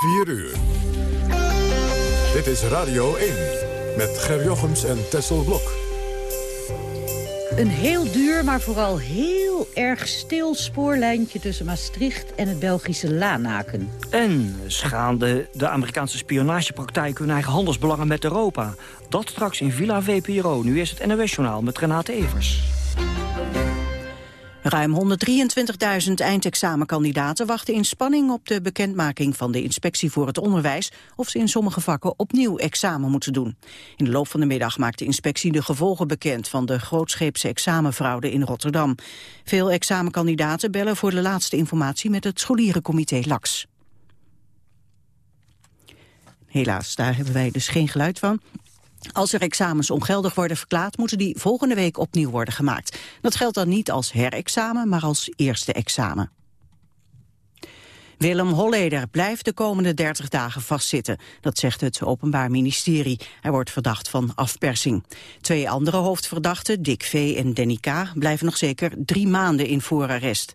4 uur. Dit is Radio 1 met Ger Jochems en Tessel Blok. Een heel duur, maar vooral heel erg stil spoorlijntje... tussen Maastricht en het Belgische Lanaken. En schaande de Amerikaanse spionagepraktijk... hun eigen handelsbelangen met Europa. Dat straks in Villa VPRO. Nu is het NOS-journaal met Renate Evers. Ruim 123.000 eindexamenkandidaten wachten in spanning op de bekendmaking van de Inspectie voor het Onderwijs of ze in sommige vakken opnieuw examen moeten doen. In de loop van de middag maakt de inspectie de gevolgen bekend van de grootscheepse examenfraude in Rotterdam. Veel examenkandidaten bellen voor de laatste informatie met het scholierencomité LAX. Helaas, daar hebben wij dus geen geluid van. Als er examens ongeldig worden verklaard, moeten die volgende week opnieuw worden gemaakt. Dat geldt dan niet als herexamen, maar als eerste examen. Willem Holleder blijft de komende 30 dagen vastzitten. Dat zegt het Openbaar Ministerie. Hij wordt verdacht van afpersing. Twee andere hoofdverdachten, Dick V. en Danny K., blijven nog zeker drie maanden in voorarrest.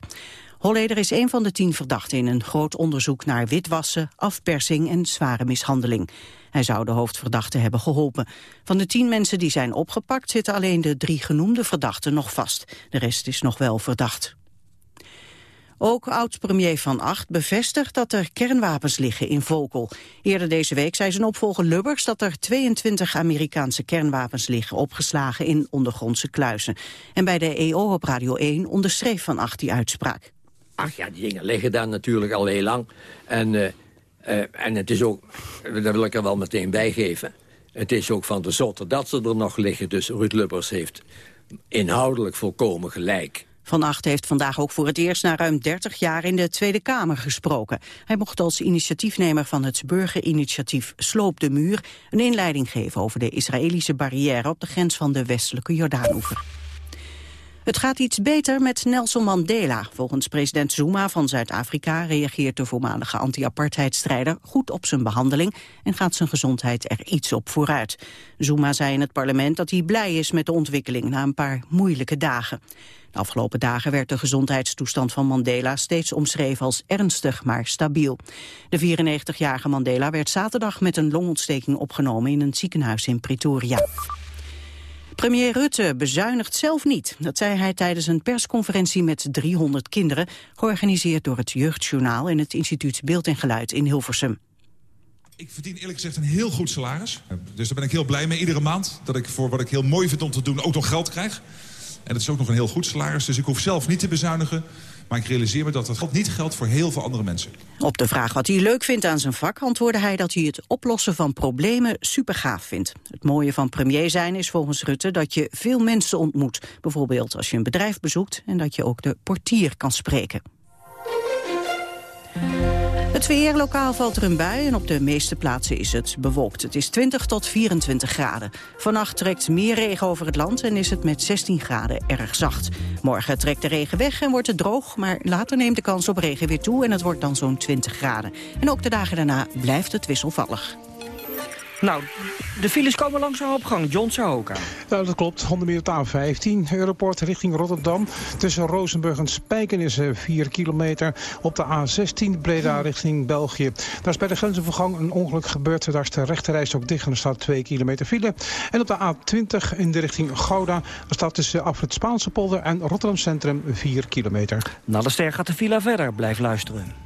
Holleder is een van de tien verdachten in een groot onderzoek naar witwassen, afpersing en zware mishandeling. Hij zou de hoofdverdachte hebben geholpen. Van de tien mensen die zijn opgepakt zitten alleen de drie genoemde verdachten nog vast. De rest is nog wel verdacht. Ook oud-premier Van Acht bevestigt dat er kernwapens liggen in Vokel. Eerder deze week zei zijn opvolger Lubbers dat er 22 Amerikaanse kernwapens liggen opgeslagen in ondergrondse kluizen. En bij de EO op Radio 1 onderschreef Van Acht die uitspraak. Ach ja, die dingen liggen daar natuurlijk al heel lang. En, uh, en het is ook, daar wil ik er wel meteen bij geven... het is ook van de zotte dat ze er nog liggen. Dus Ruud Lubbers heeft inhoudelijk volkomen gelijk. Van Acht heeft vandaag ook voor het eerst na ruim 30 jaar in de Tweede Kamer gesproken. Hij mocht als initiatiefnemer van het burgerinitiatief Sloop de Muur... een inleiding geven over de Israëlische barrière op de grens van de westelijke Jordaanoever. Het gaat iets beter met Nelson Mandela. Volgens president Zuma van Zuid-Afrika reageert de voormalige anti-apartheidstrijder goed op zijn behandeling en gaat zijn gezondheid er iets op vooruit. Zuma zei in het parlement dat hij blij is met de ontwikkeling na een paar moeilijke dagen. De afgelopen dagen werd de gezondheidstoestand van Mandela steeds omschreven als ernstig, maar stabiel. De 94-jarige Mandela werd zaterdag met een longontsteking opgenomen in een ziekenhuis in Pretoria. Premier Rutte bezuinigt zelf niet. Dat zei hij tijdens een persconferentie met 300 kinderen... georganiseerd door het Jeugdjournaal en het Instituut Beeld en Geluid in Hilversum. Ik verdien eerlijk gezegd een heel goed salaris. Dus daar ben ik heel blij mee. Iedere maand dat ik voor wat ik heel mooi vind om te doen ook nog geld krijg. En dat is ook nog een heel goed salaris. Dus ik hoef zelf niet te bezuinigen. Maar ik realiseer me dat dat niet geldt voor heel veel andere mensen. Op de vraag wat hij leuk vindt aan zijn vak... antwoordde hij dat hij het oplossen van problemen supergaaf vindt. Het mooie van premier zijn is volgens Rutte dat je veel mensen ontmoet. Bijvoorbeeld als je een bedrijf bezoekt... en dat je ook de portier kan spreken. Het weer, lokaal valt er een bui en op de meeste plaatsen is het bewolkt. Het is 20 tot 24 graden. Vannacht trekt meer regen over het land en is het met 16 graden erg zacht. Morgen trekt de regen weg en wordt het droog, maar later neemt de kans op regen weer toe... en het wordt dan zo'n 20 graden. En ook de dagen daarna blijft het wisselvallig. Nou, de files komen langzaam op gang. John Sahoka. Ja, dat klopt. 100 meter A15. Europort richting Rotterdam. Tussen Rozenburg en Spijken is 4 kilometer. Op de A16 Breda richting België. Daar is bij de grensovergang een ongeluk gebeurd. Daar is de rechterreis ook dicht en er staat 2 kilometer file. En op de A20 in de richting Gouda. Daar staat tussen af het Spaanse polder en Rotterdam Centrum 4 kilometer. Na de ster gaat de file verder. Blijf luisteren.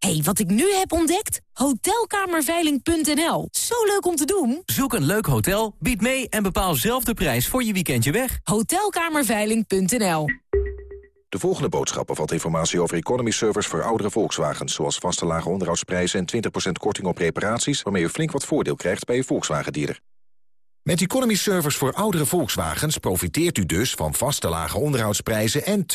hey, wat ik nu heb ontdekt? Hotelkamerveiling.nl. Zo leuk om te doen. Zoek een leuk hotel, bied mee en bepaal zelf de prijs voor je weekendje weg. Hotelkamerveiling.nl. De volgende boodschap bevat informatie over economy servers voor oudere Volkswagens... zoals vaste lage onderhoudsprijzen en 20% korting op reparaties... waarmee u flink wat voordeel krijgt bij uw Volkswagen-dealer. Met Economy Service voor oudere Volkswagens profiteert u dus van vaste lage onderhoudsprijzen en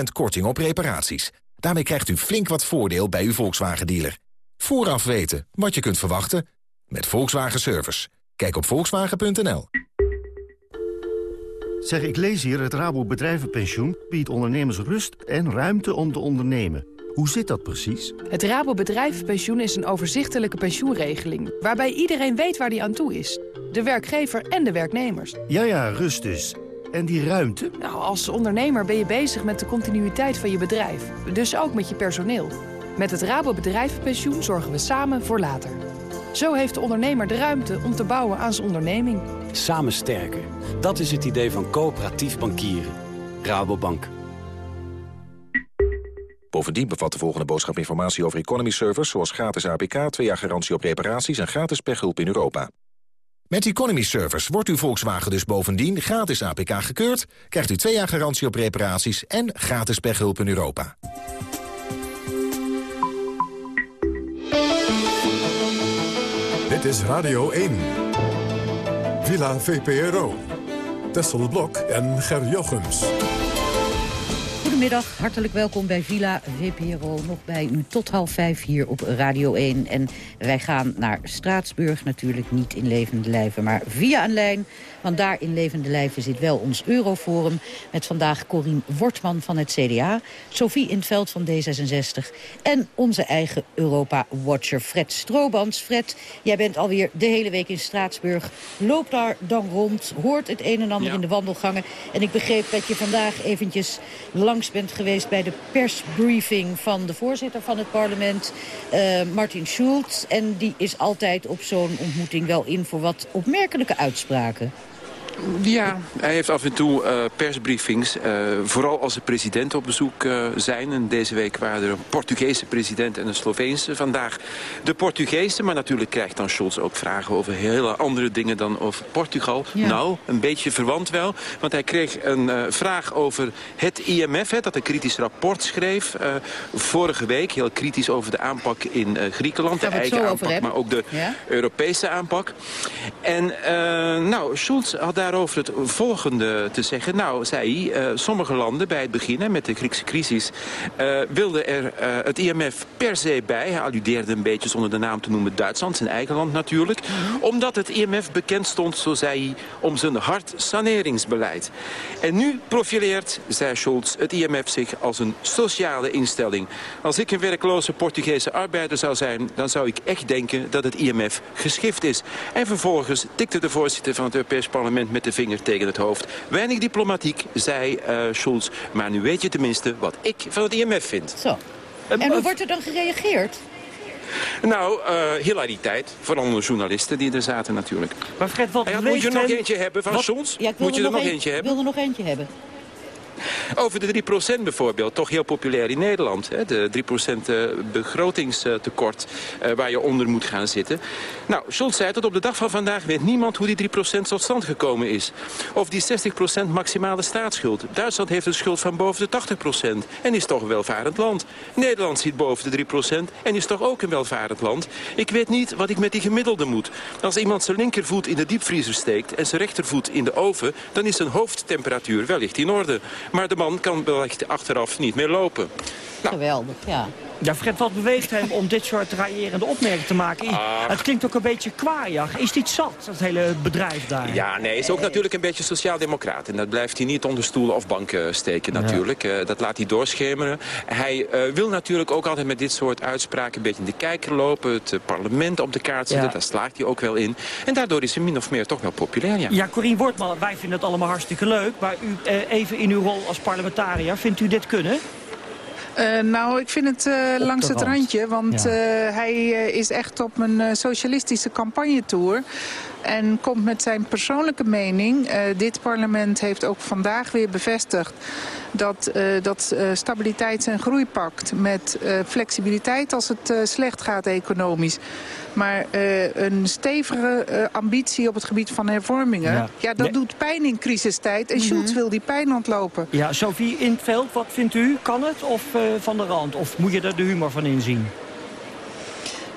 20% korting op reparaties. Daarmee krijgt u flink wat voordeel bij uw Volkswagen-dealer. Vooraf weten wat je kunt verwachten met Volkswagen Service. Kijk op volkswagen.nl. Zeg, ik lees hier het Rabo Bedrijvenpensioen biedt ondernemers rust en ruimte om te ondernemen. Hoe zit dat precies? Het Rabo Bedrijvenpensioen is een overzichtelijke pensioenregeling... waarbij iedereen weet waar die aan toe is. De werkgever en de werknemers. Ja, ja, rust dus. En die ruimte? Nou, als ondernemer ben je bezig met de continuïteit van je bedrijf. Dus ook met je personeel. Met het Rabo Bedrijvenpensioen zorgen we samen voor later. Zo heeft de ondernemer de ruimte om te bouwen aan zijn onderneming. Samen sterker. Dat is het idee van coöperatief bankieren. Rabobank. Bovendien bevat de volgende boodschap informatie over economy servers... zoals gratis APK, twee jaar garantie op reparaties en gratis pechhulp in Europa. Met Economy Servers wordt uw Volkswagen dus bovendien gratis APK gekeurd... krijgt u twee jaar garantie op reparaties en gratis pechhulp in Europa. Dit is Radio 1. Villa VPRO. Tessel Blok en Ger Jochems. Goedemiddag, hartelijk welkom bij Villa VPRO. Nog bij u tot half vijf hier op Radio 1. En wij gaan naar Straatsburg, natuurlijk niet in levende lijven, maar via een lijn. Want daar in levende lijven zit wel ons Euroforum. Met vandaag Corien Wortman van het CDA, Sophie in het veld van D66... en onze eigen Europa-watcher Fred Stroobans. Fred, jij bent alweer de hele week in Straatsburg. Loop daar dan rond, hoort het een en ander in de wandelgangen. En ik begreep dat je vandaag eventjes langs bent geweest bij de persbriefing van de voorzitter van het parlement, uh, Martin Schulz. En die is altijd op zo'n ontmoeting wel in voor wat opmerkelijke uitspraken. Ja, hij heeft af en toe uh, persbriefings. Uh, vooral als de presidenten op bezoek uh, zijn. En deze week waren er een Portugese president en een Sloveense. Vandaag de Portugese. Maar natuurlijk krijgt dan Scholz ook vragen over hele andere dingen dan over Portugal. Ja. Nou, een beetje verwant wel. Want hij kreeg een vraag over het IMF. Hè, dat een kritisch rapport schreef. vorige week heel kritisch over de aanpak in Griekenland. De eigen aanpak, maar ook de ja? Europese aanpak. En nou, Schulz had daar daarover het volgende te zeggen. Nou, zei hij, uh, sommige landen bij het begin met de Griekse crisis... Uh, wilden er uh, het IMF per se bij. Hij alludeerde een beetje zonder de naam te noemen Duitsland, zijn eigen land natuurlijk. Omdat het IMF bekend stond, zo zei hij, om zijn hard saneringsbeleid. En nu profileert, zei Scholz, het IMF zich als een sociale instelling. Als ik een werkloze Portugese arbeider zou zijn... dan zou ik echt denken dat het IMF geschift is. En vervolgens tikte de voorzitter van het Europees Parlement met de vinger tegen het hoofd. Weinig diplomatiek, zei uh, Schulz. Maar nu weet je tenminste wat ik van het IMF vind. Zo. En hoe wordt er dan gereageerd? Nou, uh, hilariteit. Vooral de journalisten die er zaten natuurlijk. Maar Fred, wat ja, Moet je nog eentje hebben van Schulz? Ja, moet je er nog een, eentje hebben? Ik wil er nog eentje hebben. Over de 3% bijvoorbeeld, toch heel populair in Nederland. Hè? De 3% begrotingstekort uh, waar je onder moet gaan zitten. Nou, Scholz zei tot op de dag van vandaag weet niemand hoe die 3% tot stand gekomen is. Of die 60% maximale staatsschuld. Duitsland heeft een schuld van boven de 80% en is toch een welvarend land. Nederland zit boven de 3% en is toch ook een welvarend land. Ik weet niet wat ik met die gemiddelde moet. Als iemand zijn linkervoet in de diepvriezer steekt en zijn rechtervoet in de oven... dan is zijn hoofdtemperatuur wellicht in orde. Maar de man kan wellicht achteraf niet meer lopen. Nou. Geweldig, ja. Ja, Fred, wat beweegt hem om dit soort raillerende opmerkingen te maken? Ach. Het klinkt ook een beetje kwaaiig. Is dit zat, dat hele bedrijf daar? Ja, nee, is ook natuurlijk een beetje sociaal-democraat. En dat blijft hij niet onder stoelen of banken steken natuurlijk. Ja. Uh, dat laat hij doorschemeren. Hij uh, wil natuurlijk ook altijd met dit soort uitspraken een beetje in de kijker lopen. Het uh, parlement op de kaart zetten, ja. daar slaagt hij ook wel in. En daardoor is hij min of meer toch wel populair, ja. Ja, Corien Wortman, wij vinden het allemaal hartstikke leuk. Maar u, even in uw rol als parlementariër, vindt u dit kunnen? Uh, nou, ik vind het uh, langs het randje. Want ja. uh, hij is echt op een socialistische campagnetour. En komt met zijn persoonlijke mening. dit parlement heeft ook vandaag weer bevestigd... dat dat stabiliteits- en groeipact met flexibiliteit als het slecht gaat economisch... Maar uh, een stevige uh, ambitie op het gebied van hervormingen... ja, ja dat nee. doet pijn in crisistijd. En Schulz mm -hmm. wil die pijn ontlopen. Ja, Sophie in het veld, wat vindt u? Kan het of uh, van de rand? Of moet je er de humor van inzien?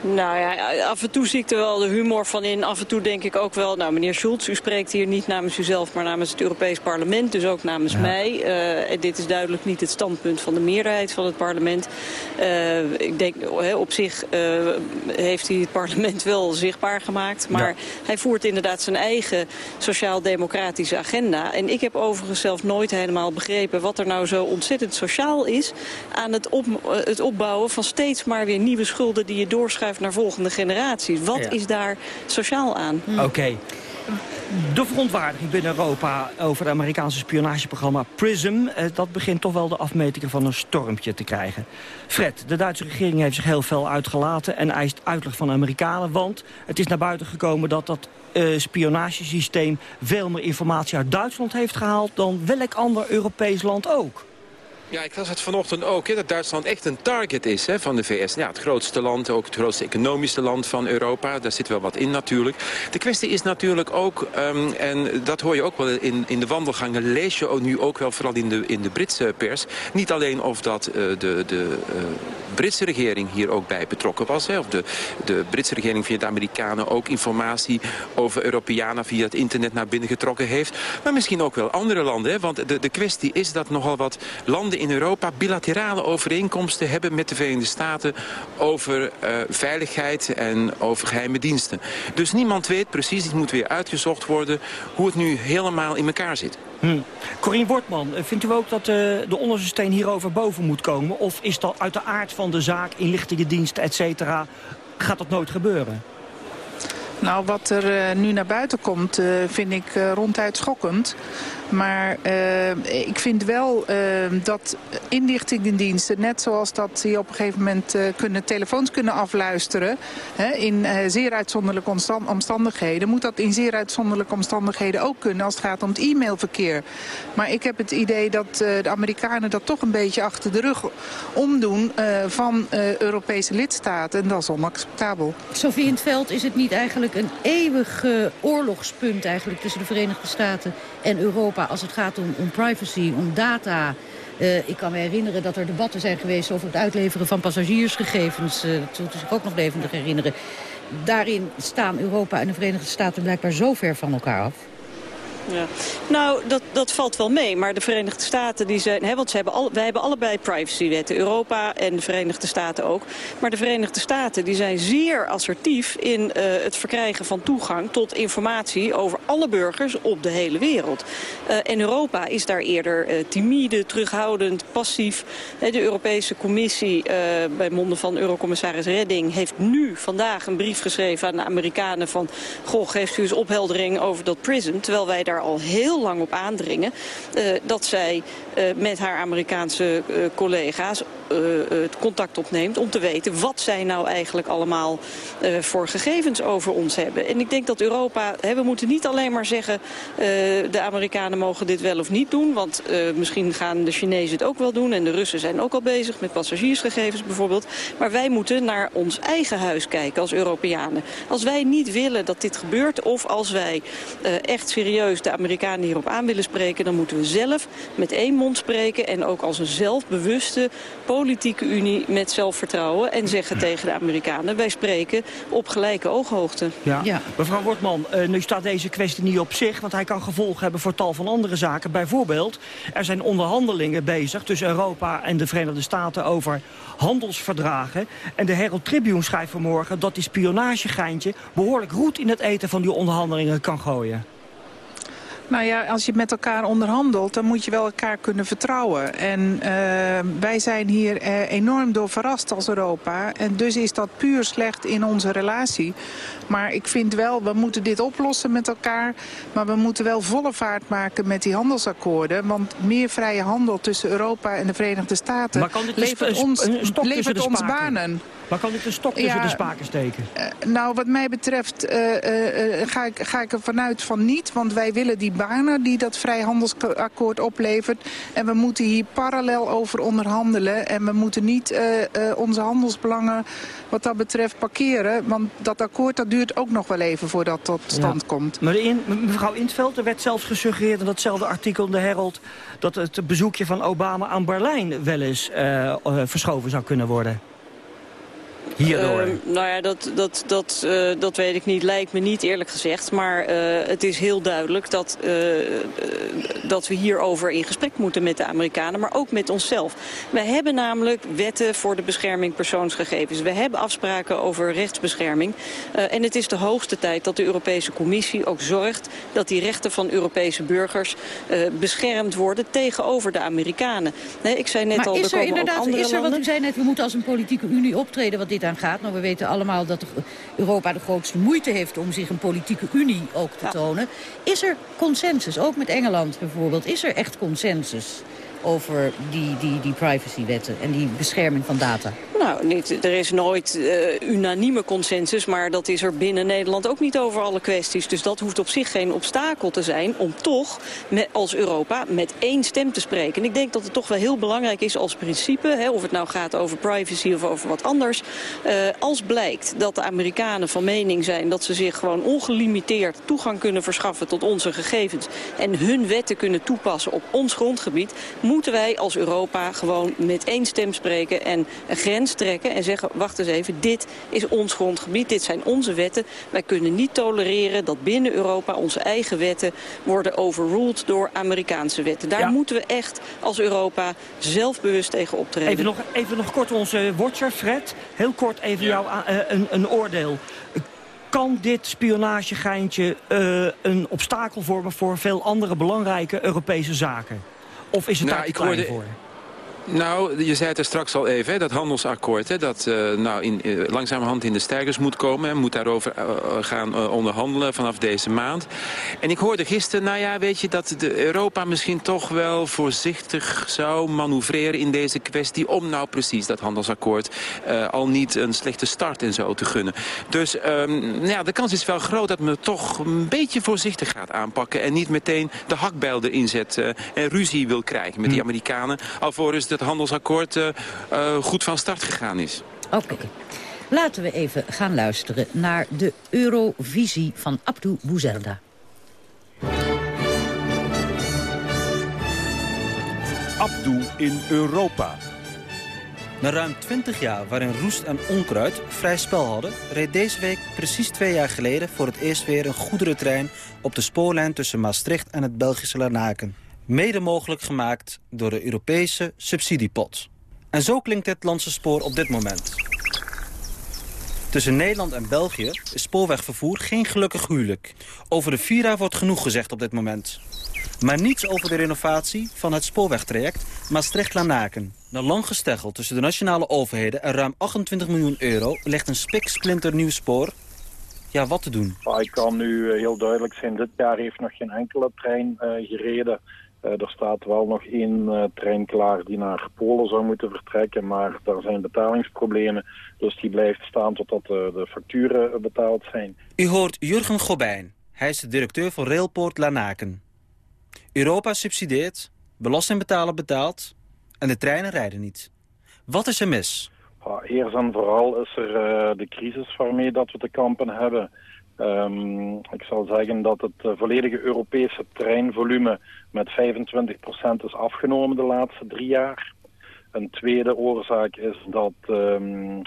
Nou ja, af en toe zie ik er wel de humor van in. Af en toe denk ik ook wel, nou meneer Schulz, u spreekt hier niet namens uzelf, maar namens het Europees Parlement. Dus ook namens mij. Uh, en dit is duidelijk niet het standpunt van de meerderheid van het parlement. Uh, ik denk, op zich uh, heeft hij het parlement wel zichtbaar gemaakt. Maar hij voert inderdaad zijn eigen sociaal-democratische agenda. En ik heb overigens zelf nooit helemaal begrepen wat er nou zo ontzettend sociaal is aan het, op, het opbouwen van steeds maar weer nieuwe schulden die je doorschuift naar volgende generaties. Wat is daar sociaal aan? Oké. De verontwaardiging binnen Europa over het Amerikaanse spionageprogramma PRISM... Eh, dat begint toch wel de afmetingen van een stormpje te krijgen. Fred, de Duitse regering heeft zich heel veel uitgelaten... en eist uitleg van de Amerikanen, want het is naar buiten gekomen... dat dat uh, spionagesysteem veel meer informatie uit Duitsland heeft gehaald... dan welk ander Europees land ook. Ja, ik las het vanochtend ook, hè, dat Duitsland echt een target is hè, van de VS. Ja, het grootste land, ook het grootste economische land van Europa. Daar zit wel wat in natuurlijk. De kwestie is natuurlijk ook, um, en dat hoor je ook wel in, in de wandelgangen... lees je nu ook wel, vooral in de, in de Britse pers... niet alleen of dat uh, de, de uh, Britse regering hier ook bij betrokken was... Hè, of de, de Britse regering via de Amerikanen ook informatie over Europeanen... via het internet naar binnen getrokken heeft. Maar misschien ook wel andere landen, hè, want de, de kwestie is dat nogal wat landen in Europa bilaterale overeenkomsten hebben met de Verenigde Staten over uh, veiligheid en over geheime diensten. Dus niemand weet precies, het moet weer uitgezocht worden, hoe het nu helemaal in elkaar zit. Hm. Corine Wortman, eh, vindt u ook dat uh, de onderste steen hierover boven moet komen? Of is dat uit de aard van de zaak, inlichtingendiensten, et cetera, gaat dat nooit gebeuren? Nou, wat er uh, nu naar buiten komt, uh, vind ik uh, ronduit schokkend. Maar uh, ik vind wel uh, dat inlichtingendiensten, net zoals dat die op een gegeven moment uh, kunnen, telefoons kunnen afluisteren, hè, in zeer uitzonderlijke omstandigheden, moet dat in zeer uitzonderlijke omstandigheden ook kunnen als het gaat om het e-mailverkeer. Maar ik heb het idee dat de Amerikanen dat toch een beetje achter de rug omdoen van Europese lidstaten. En dat is onacceptabel. Sofie in het veld is het niet eigenlijk een eeuwig oorlogspunt eigenlijk tussen de Verenigde Staten en Europa als het gaat om, privacy, om data. Uh, ik kan me herinneren dat er debatten zijn geweest over het uitleveren van passagiersgegevens. Uh, dat moet ik ook nog levendig herinneren. Daarin staan Europa en de Verenigde Staten blijkbaar zo ver van elkaar af. Ja. Nou, dat, dat valt wel mee. Maar de Verenigde Staten, die zijn, want hebben al, wij hebben allebei privacywetten. Europa en de Verenigde Staten ook. Maar de Verenigde Staten die zijn zeer assertief in uh, het verkrijgen van toegang tot informatie over alle burgers op de hele wereld. Uh, en Europa is daar eerder uh, timide, terughoudend, passief. de Europese Commissie, bij monden van Eurocommissaris Redding, heeft nu vandaag een brief geschreven aan de Amerikanen van, goh, geeft u eens opheldering over dat PRISM, terwijl wij daar al heel lang op aandringen... Uh, dat zij uh, met haar Amerikaanse uh, collega's het contact opneemt... om te weten wat zij nou eigenlijk allemaal voor gegevens over ons hebben. En ik denk dat Europa... Hè, we moeten niet alleen maar zeggen... de Amerikanen mogen dit wel of niet doen... want misschien gaan de Chinezen het ook wel doen... en de Russen zijn ook al bezig met passagiersgegevens bijvoorbeeld. Maar wij moeten naar ons eigen huis kijken als Europeanen. Als wij niet willen dat dit gebeurt... of als wij echt serieus de Amerikanen hierop aan willen spreken... dan moeten we zelf met één mond spreken... en ook als een zelfbewuste politieke unie met zelfvertrouwen... en zeggen tegen de Amerikanen, wij spreken op gelijke ooghoogte. Ja. ja. Mevrouw Wortman, uh, nu staat deze kwestie niet op zich... want hij kan gevolgen hebben voor tal van andere zaken. Bijvoorbeeld, er zijn onderhandelingen bezig tussen Europa en de Verenigde Staten... over handelsverdragen. En de Herald Tribune schrijft vanmorgen dat die spionagegeintje... behoorlijk roet in het eten van die onderhandelingen kan gooien. Nou ja, als je met elkaar onderhandelt, dan moet je wel elkaar kunnen vertrouwen. En uh, wij zijn hier uh, enorm door verrast als Europa. En dus is dat puur slecht in onze relatie. Maar ik vind wel, we moeten dit oplossen met elkaar. Maar we moeten wel volle vaart maken met die handelsakkoorden. Want meer vrije handel tussen Europa en de Verenigde Staten levert ons, levert ons banen. Maar kan dit een stok tussen ja, de spaken steken? Uh, nou, wat mij betreft uh, ga, ik, ga ik ervan uit van niet. Want wij willen die banen die dat vrijhandelsakkoord oplevert. En we moeten hier parallel over onderhandelen. En we moeten niet onze handelsbelangen wat dat betreft parkeren. Want dat akkoord dat duurt ook nog wel even voordat dat tot stand ja. komt. Maar in, mevrouw Intveld, er werd zelfs gesuggereerd in datzelfde artikel in de Herald... dat het bezoekje van Obama aan Berlijn wel eens verschoven zou kunnen worden. Hierdoor? Ehm, nou ja, dat, dat, dat, uh, dat weet ik niet. Lijkt me niet eerlijk gezegd. Maar uh, het is heel duidelijk dat, uh, dat we hierover in gesprek moeten met de Amerikanen. Maar ook met onszelf. We hebben namelijk wetten voor de bescherming persoonsgegevens. We hebben afspraken over rechtsbescherming. en het is de hoogste tijd dat de Europese Commissie ook zorgt... dat die rechten van Europese burgers beschermd worden tegenover de Amerikanen. Nee, ik zei net maar al, is er, er inderdaad, is er, want u zei net, we moeten als een politieke unie optreden wat dit gaat. Nou, we weten allemaal dat Europa de grootste moeite heeft om zich een politieke unie ook te tonen. Is er consensus, ook met Engeland bijvoorbeeld, is er echt consensus over die, die, die privacywetten en die bescherming van data? Nou, niet, er is nooit uh, unanieme consensus, maar dat is er binnen Nederland ook niet over alle kwesties. Dus dat hoeft op zich geen obstakel te zijn om toch met, als Europa met één stem te spreken. En ik denk dat het toch wel heel belangrijk is als principe, hè, of het nou gaat over privacy of over wat anders. Uh, als blijkt dat de Amerikanen van mening zijn dat ze zich gewoon ongelimiteerd toegang kunnen verschaffen tot onze gegevens en hun wetten kunnen toepassen op ons grondgebied, moeten wij als Europa gewoon met één stem spreken en een grens trekken en zeggen... wacht eens even, dit is ons grondgebied, dit zijn onze wetten. Wij kunnen niet tolereren dat binnen Europa onze eigen wetten... worden overruled door Amerikaanse wetten. Daar moeten we echt als Europa zelfbewust tegen optreden. Even nog, even nog kort onze watcher, Fred. Heel kort even jou uh, een, een oordeel. Kan dit spionagegeintje uh, een obstakel vormen voor veel andere belangrijke Europese zaken? Of is het nou, daar te klein voor? Nou, je zei het er straks al even, hè, dat handelsakkoord... Hè, dat uh, nou in, uh, langzamerhand in de stijgers moet komen... en moet daarover uh, gaan onderhandelen vanaf deze maand. En ik hoorde gisteren, nou ja, weet je... dat de Europa misschien toch wel voorzichtig zou manoeuvreren in deze kwestie... om nou precies dat handelsakkoord al niet een slechte start en zo te gunnen. Dus um, nou ja, de kans is wel groot dat men het toch een beetje voorzichtig gaat aanpakken... en niet meteen de hakbijl erin zet en ruzie wil krijgen met die Amerikanen... alvorens de het handelsakkoord uh, uh, goed van start gegaan is. Oké. Okay. Laten we even gaan luisteren naar de Eurovisie van Abdou Bouzerda. Abdou in Europa. Na ruim 20 jaar waarin roest en onkruid vrij spel hadden... reed deze week precies twee jaar geleden voor het eerst weer een goederentrein... op de spoorlijn tussen Maastricht en het Belgische Larnaken mede mogelijk gemaakt door de Europese subsidiepot. En zo klinkt het landse spoor op dit moment. Tussen Nederland en België is spoorwegvervoer geen gelukkig huwelijk. Over de Vira wordt genoeg gezegd op dit moment. Maar niets over de renovatie van het spoorwegtraject Maastricht-Lanaken. Na lang gesteggel tussen de nationale overheden en ruim 28 miljoen euro... ligt een spiksplinter nieuw spoor. Ja, wat te doen? Ik kan nu heel duidelijk zijn, dit jaar heeft nog geen enkele trein uh, gereden er staat wel nog één uh, trein klaar die naar Polen zou moeten vertrekken, maar daar zijn betalingsproblemen. Dus die blijft staan totdat uh, de facturen betaald zijn. U hoort Jurgen Gobijn. Hij is de directeur van Railport Lanaken. Europa subsidieert, belastingbetaler betaalt en de treinen rijden niet. Wat is er mis? Eerst en vooral is er de crisis waarmee dat we te kampen hebben. Um, ik zal zeggen dat het uh, volledige Europese treinvolume met 25% is afgenomen de laatste drie jaar. Een tweede oorzaak is dat um, uh,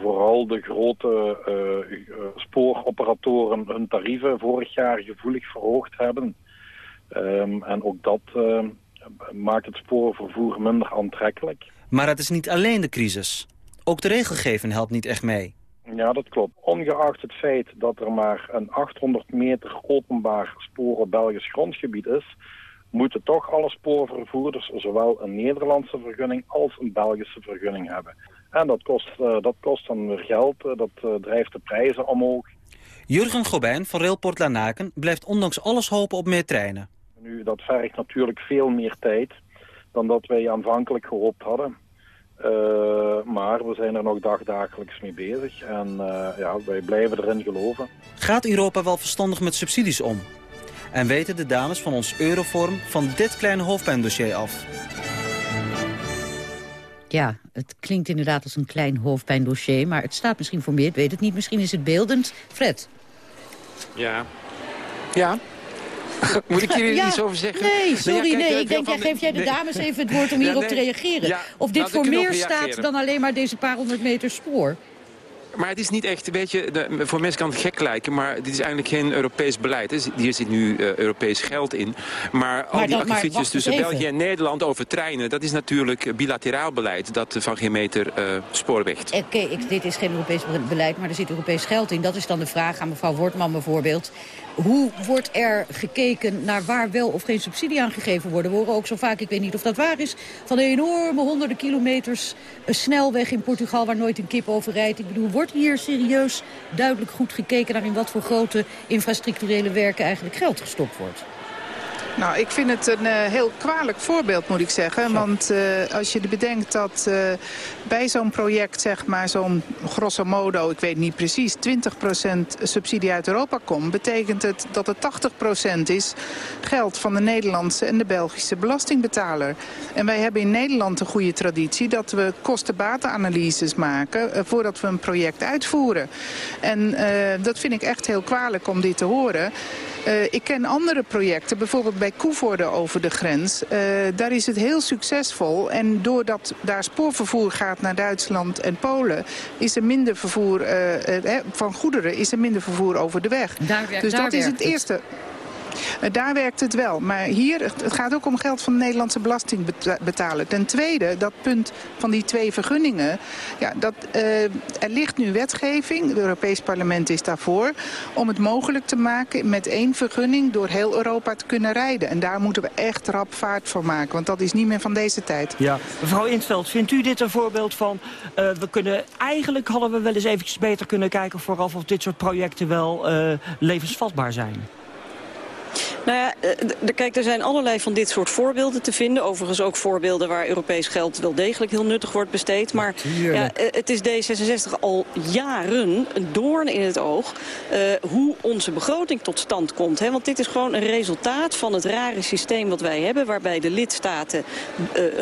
vooral de grote uh, spooroperatoren hun tarieven vorig jaar gevoelig verhoogd hebben. Um, en ook dat maakt het spoorvervoer minder aantrekkelijk. Maar het is niet alleen de crisis. Ook de regelgeving helpt niet echt mee. Ja, dat klopt. Ongeacht het feit dat er maar een 800 meter openbaar sporen Belgisch grondgebied is, moeten toch alle spoorvervoerders zowel een Nederlandse vergunning als een Belgische vergunning hebben. En dat kost, uh, dat kost dan weer geld, uh, dat uh, drijft de prijzen omhoog. Jurgen Gobijn van Railport Lanaken blijft ondanks alles hopen op meer treinen. Nu, dat vergt natuurlijk veel meer tijd dan dat wij aanvankelijk gehoopt hadden. Uh, maar we zijn er nog dagdagelijks mee bezig en uh, ja, wij blijven erin geloven. Gaat Europa wel verstandig met subsidies om? En weten de dames van ons Euroform van dit kleine hoofdpijndossier af? Ja, het klinkt inderdaad als een klein hoofdpijndossier... maar het staat misschien voor meer, ik weet het niet. Misschien is het beeldend. Fred? Ja. Ja, Moet ik hier ja, iets over zeggen? Nee, sorry. Ja, kijk, nee, ik denk, ja, geef jij de dames even het woord om hierop ja, nee. te reageren. of dit nou, voor meer staat dan alleen maar deze paar honderd meter spoor. maar het is niet echt, weet je, de, voor mensen kan het gek lijken, maar dit is eigenlijk geen Europees beleid. Hier zit nu uh, Europees geld in. Maar al die akkefietjes tussen België en Nederland over treinen, dat is natuurlijk bilateraal beleid. Dat van geen meter eh, spoorweegt. Oké, dit is geen Europees be- beleid, maar er zit Europees geld in. Dat is dan de vraag aan mevrouw Wortman bijvoorbeeld. Hoe wordt er gekeken naar waar wel of geen subsidie aan gegeven worden? We horen ook zo vaak, ik weet niet of dat waar is... van de enorme honderden kilometers eh, snelweg in Portugal... waar nooit een kip over rijdt. Ik bedoel, wordt hier serieus duidelijk goed gekeken... naar in wat voor grote infrastructurele werken eigenlijk geld gestopt wordt? Nou, ik vind het een eh, heel kwalijk voorbeeld, moet ik zeggen. Want eh, als je bedenkt dat eh, bij zo'n project, zeg maar, zo'n grosso modo, ik weet niet precies, 20% subsidie uit Europa komt, betekent het dat het 80% is geld van de Nederlandse en de Belgische belastingbetaler. En wij hebben in Nederland een goede traditie dat we kosten-batenanalyses maken voordat we een project uitvoeren. En dat vind ik echt heel kwalijk om dit te horen. Eh, ik ken andere projecten, bijvoorbeeld bij Koevoorde over de grens. Eh, daar is het heel succesvol. En doordat daar spoorvervoer gaat naar Duitsland en Polen... is er minder vervoer eh, van goederen is er minder vervoer over de weg. Daar dus daar dat is het. eerste. Eh, Daar werkt het wel. Maar hier, het gaat ook om geld van de Nederlandse belastingbetaler. Ten tweede, dat punt van die twee vergunningen. Ja, dat, eh, er ligt nu wetgeving, het Europees Parlement is daarvoor... om het mogelijk te maken met één vergunning door heel Europa te kunnen rijden. En daar moeten we echt rap vaart voor maken. Want dat is niet meer van deze tijd. Ja, mevrouw Intveld, vindt u dit een voorbeeld van... eh, we kunnen, eigenlijk hadden we wel eens eventjes beter kunnen kijken... vooraf of dit soort projecten wel levensvatbaar zijn? Nou ja, eh, kijk, er zijn allerlei van dit soort voorbeelden te vinden. Overigens ook voorbeelden waar Europees geld wel degelijk heel nuttig wordt besteed. Maar ja, eh, het is D66 al jaren een doorn in het oog eh, hoe onze begroting tot stand komt. Hè? Want dit is gewoon een resultaat van het rare systeem wat wij hebben... waarbij de lidstaten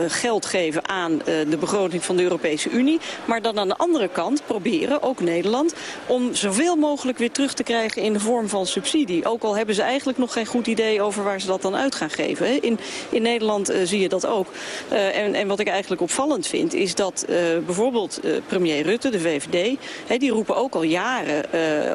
geld geven aan de begroting van de Europese Unie... maar dan aan de andere kant proberen, ook Nederland... om zoveel mogelijk weer terug te krijgen in de vorm van subsidie. Ook al hebben ze eigenlijk nog geen goed idee over waar ze dat dan uit gaan geven. In, in Nederland eh, zie je dat ook. Eh, en, en wat ik eigenlijk opvallend vind is dat eh, bijvoorbeeld premier Rutte, de VVD... die roepen ook al jaren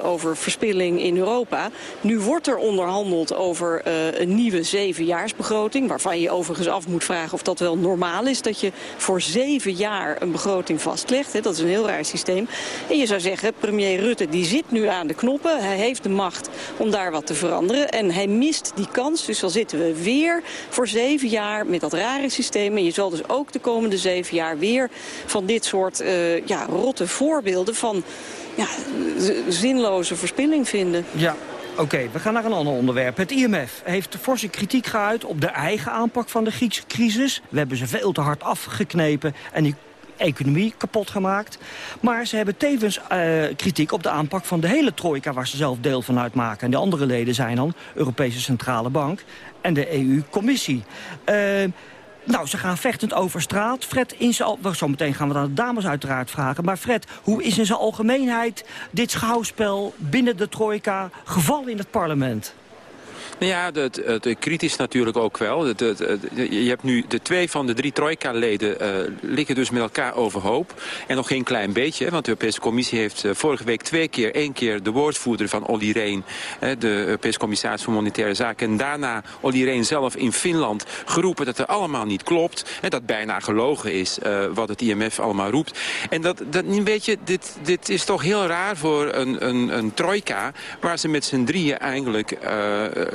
over verspilling in Europa. Nu wordt er onderhandeld over een nieuwe zevenjaarsbegroting... waarvan je overigens af moet vragen of dat wel normaal is... dat je voor zeven jaar een begroting vastlegt. Dat is een heel raar systeem. En je zou zeggen, premier Rutte die zit nu aan de knoppen. Hij heeft de macht om daar wat te veranderen. En hij mist die kans. Dus dan zitten we weer voor zeven jaar met dat rare systeem. En je zal dus ook de komende zeven jaar weer van dit soort eh, ja, rotte voorbeelden van ja, zinloze verspilling vinden. Ja, oké. we gaan naar een ander onderwerp. Het IMF heeft forse kritiek geuit op de eigen aanpak van de Griekse crisis. We hebben ze veel te hard afgeknepen en die economie kapot gemaakt. Maar ze hebben tevens eh, kritiek op de aanpak van de hele trojka... waar ze zelf deel van uitmaken. En de andere leden zijn dan Europese Centrale Bank en de EU-commissie. Eh, nou, ze gaan vechtend over straat. Fred, in zijn al... zo meteen gaan we dan de dames uiteraard vragen. Maar Fred, hoe is in zijn algemeenheid dit schouwspel binnen de trojka gevallen in het parlement? Nou ja, het, het, kritisch natuurlijk ook wel. Het, je hebt nu de twee van de drie trojka-leden eh, liggen dus met elkaar overhoop. En nog geen klein beetje, want de Europese Commissie heeft eh, vorige week twee keer, één keer de woordvoerder van Olli Rehn, de Europese Commissaris voor Monetaire Zaken, en daarna Olli Rehn zelf in Finland geroepen dat het allemaal niet klopt. Hè, dat bijna gelogen is eh, wat het IMF allemaal roept. En dat, dat weet je, dit, dit is toch heel raar voor een, een, een trojka, waar ze met z'n drieën eigenlijk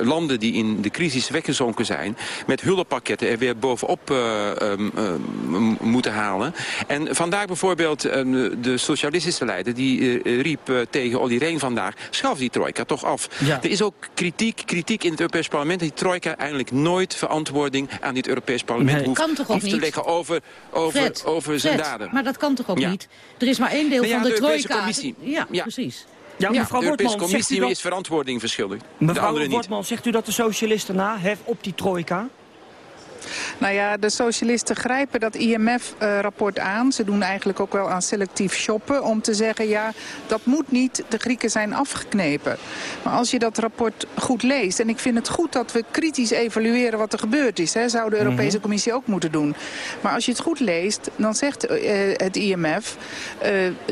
landen die in de crisis weggezonken zijn, met hulppakketten er weer bovenop eh, ehm, ehm, moeten halen. En vandaag bijvoorbeeld ehm, de socialistische leider, die eh, riep eh, tegen Olli Rehn vandaag, schaf die trojka toch af. Ja. Er is ook kritiek, kritiek in het Europees Parlement dat die trojka eigenlijk nooit verantwoording aan dit Europees Parlement Nee. hoeft, Kan toch ook hoeft te niet? leggen over, over, Fred, over zijn Fred, daden. Maar dat kan toch ook Ja. niet? Er is maar één deel Nou ja, van de, de trojka. Commissie. Ja, Ja. precies. Ja, Ja, mevrouw de Europese Wortman, zegt u Commissie dat- is verantwoording verschuldigd. de Mevrouw. Wortman, zegt u dat de socialisten nahef op die trojka? Nou ja, de socialisten grijpen dat IMF-rapport aan. Ze doen eigenlijk ook wel aan selectief shoppen om te zeggen... ja, dat moet niet, de Grieken zijn afgeknepen. Maar als je dat rapport goed leest... en ik vind het goed dat we kritisch evalueren wat er gebeurd is... Hè, zou de Europese mhm. Commissie ook moeten doen. Maar als je het goed leest, dan zegt uh, het IMF... Uh,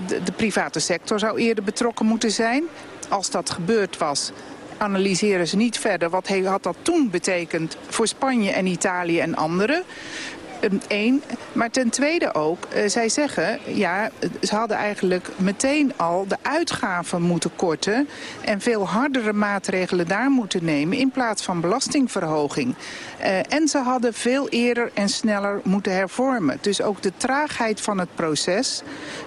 de, de private sector zou eerder betrokken moeten zijn als dat gebeurd was, analyseren ze niet verder wat had dat toen betekend voor Spanje en Italië en anderen. Eén, maar ten tweede ook, uh, zij zeggen, ja, ze hadden eigenlijk meteen al de uitgaven moeten korten en veel hardere maatregelen daar moeten nemen in plaats van belastingverhoging. Uh, en ze hadden veel eerder en sneller moeten hervormen. Dus ook de traagheid van het proces,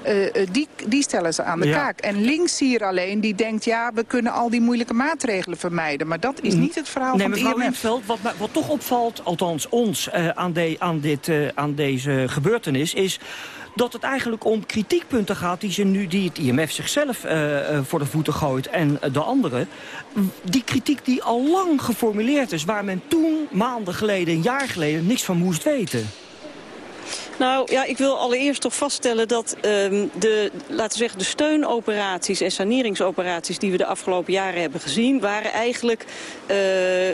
uh, die, die stellen ze aan de kaak. En links hier alleen, die denkt, ja, we kunnen al die moeilijke maatregelen vermijden. Maar dat is niet het verhaal nee, van het IMF. wat, wat toch opvalt, althans ons, aan, de, aan dit aan deze gebeurtenis... is dat het eigenlijk om kritiekpunten gaat die, ze nu, die het IMF zichzelf uh, voor de voeten gooit en de anderen. Die kritiek die al lang geformuleerd is, waar men toen, maanden geleden, een jaar geleden, niks van moest weten. Nou ja, ik wil allereerst toch vaststellen dat um, de, laten we zeggen, de steunoperaties en saneringsoperaties die we de afgelopen jaren hebben gezien, waren eigenlijk uh,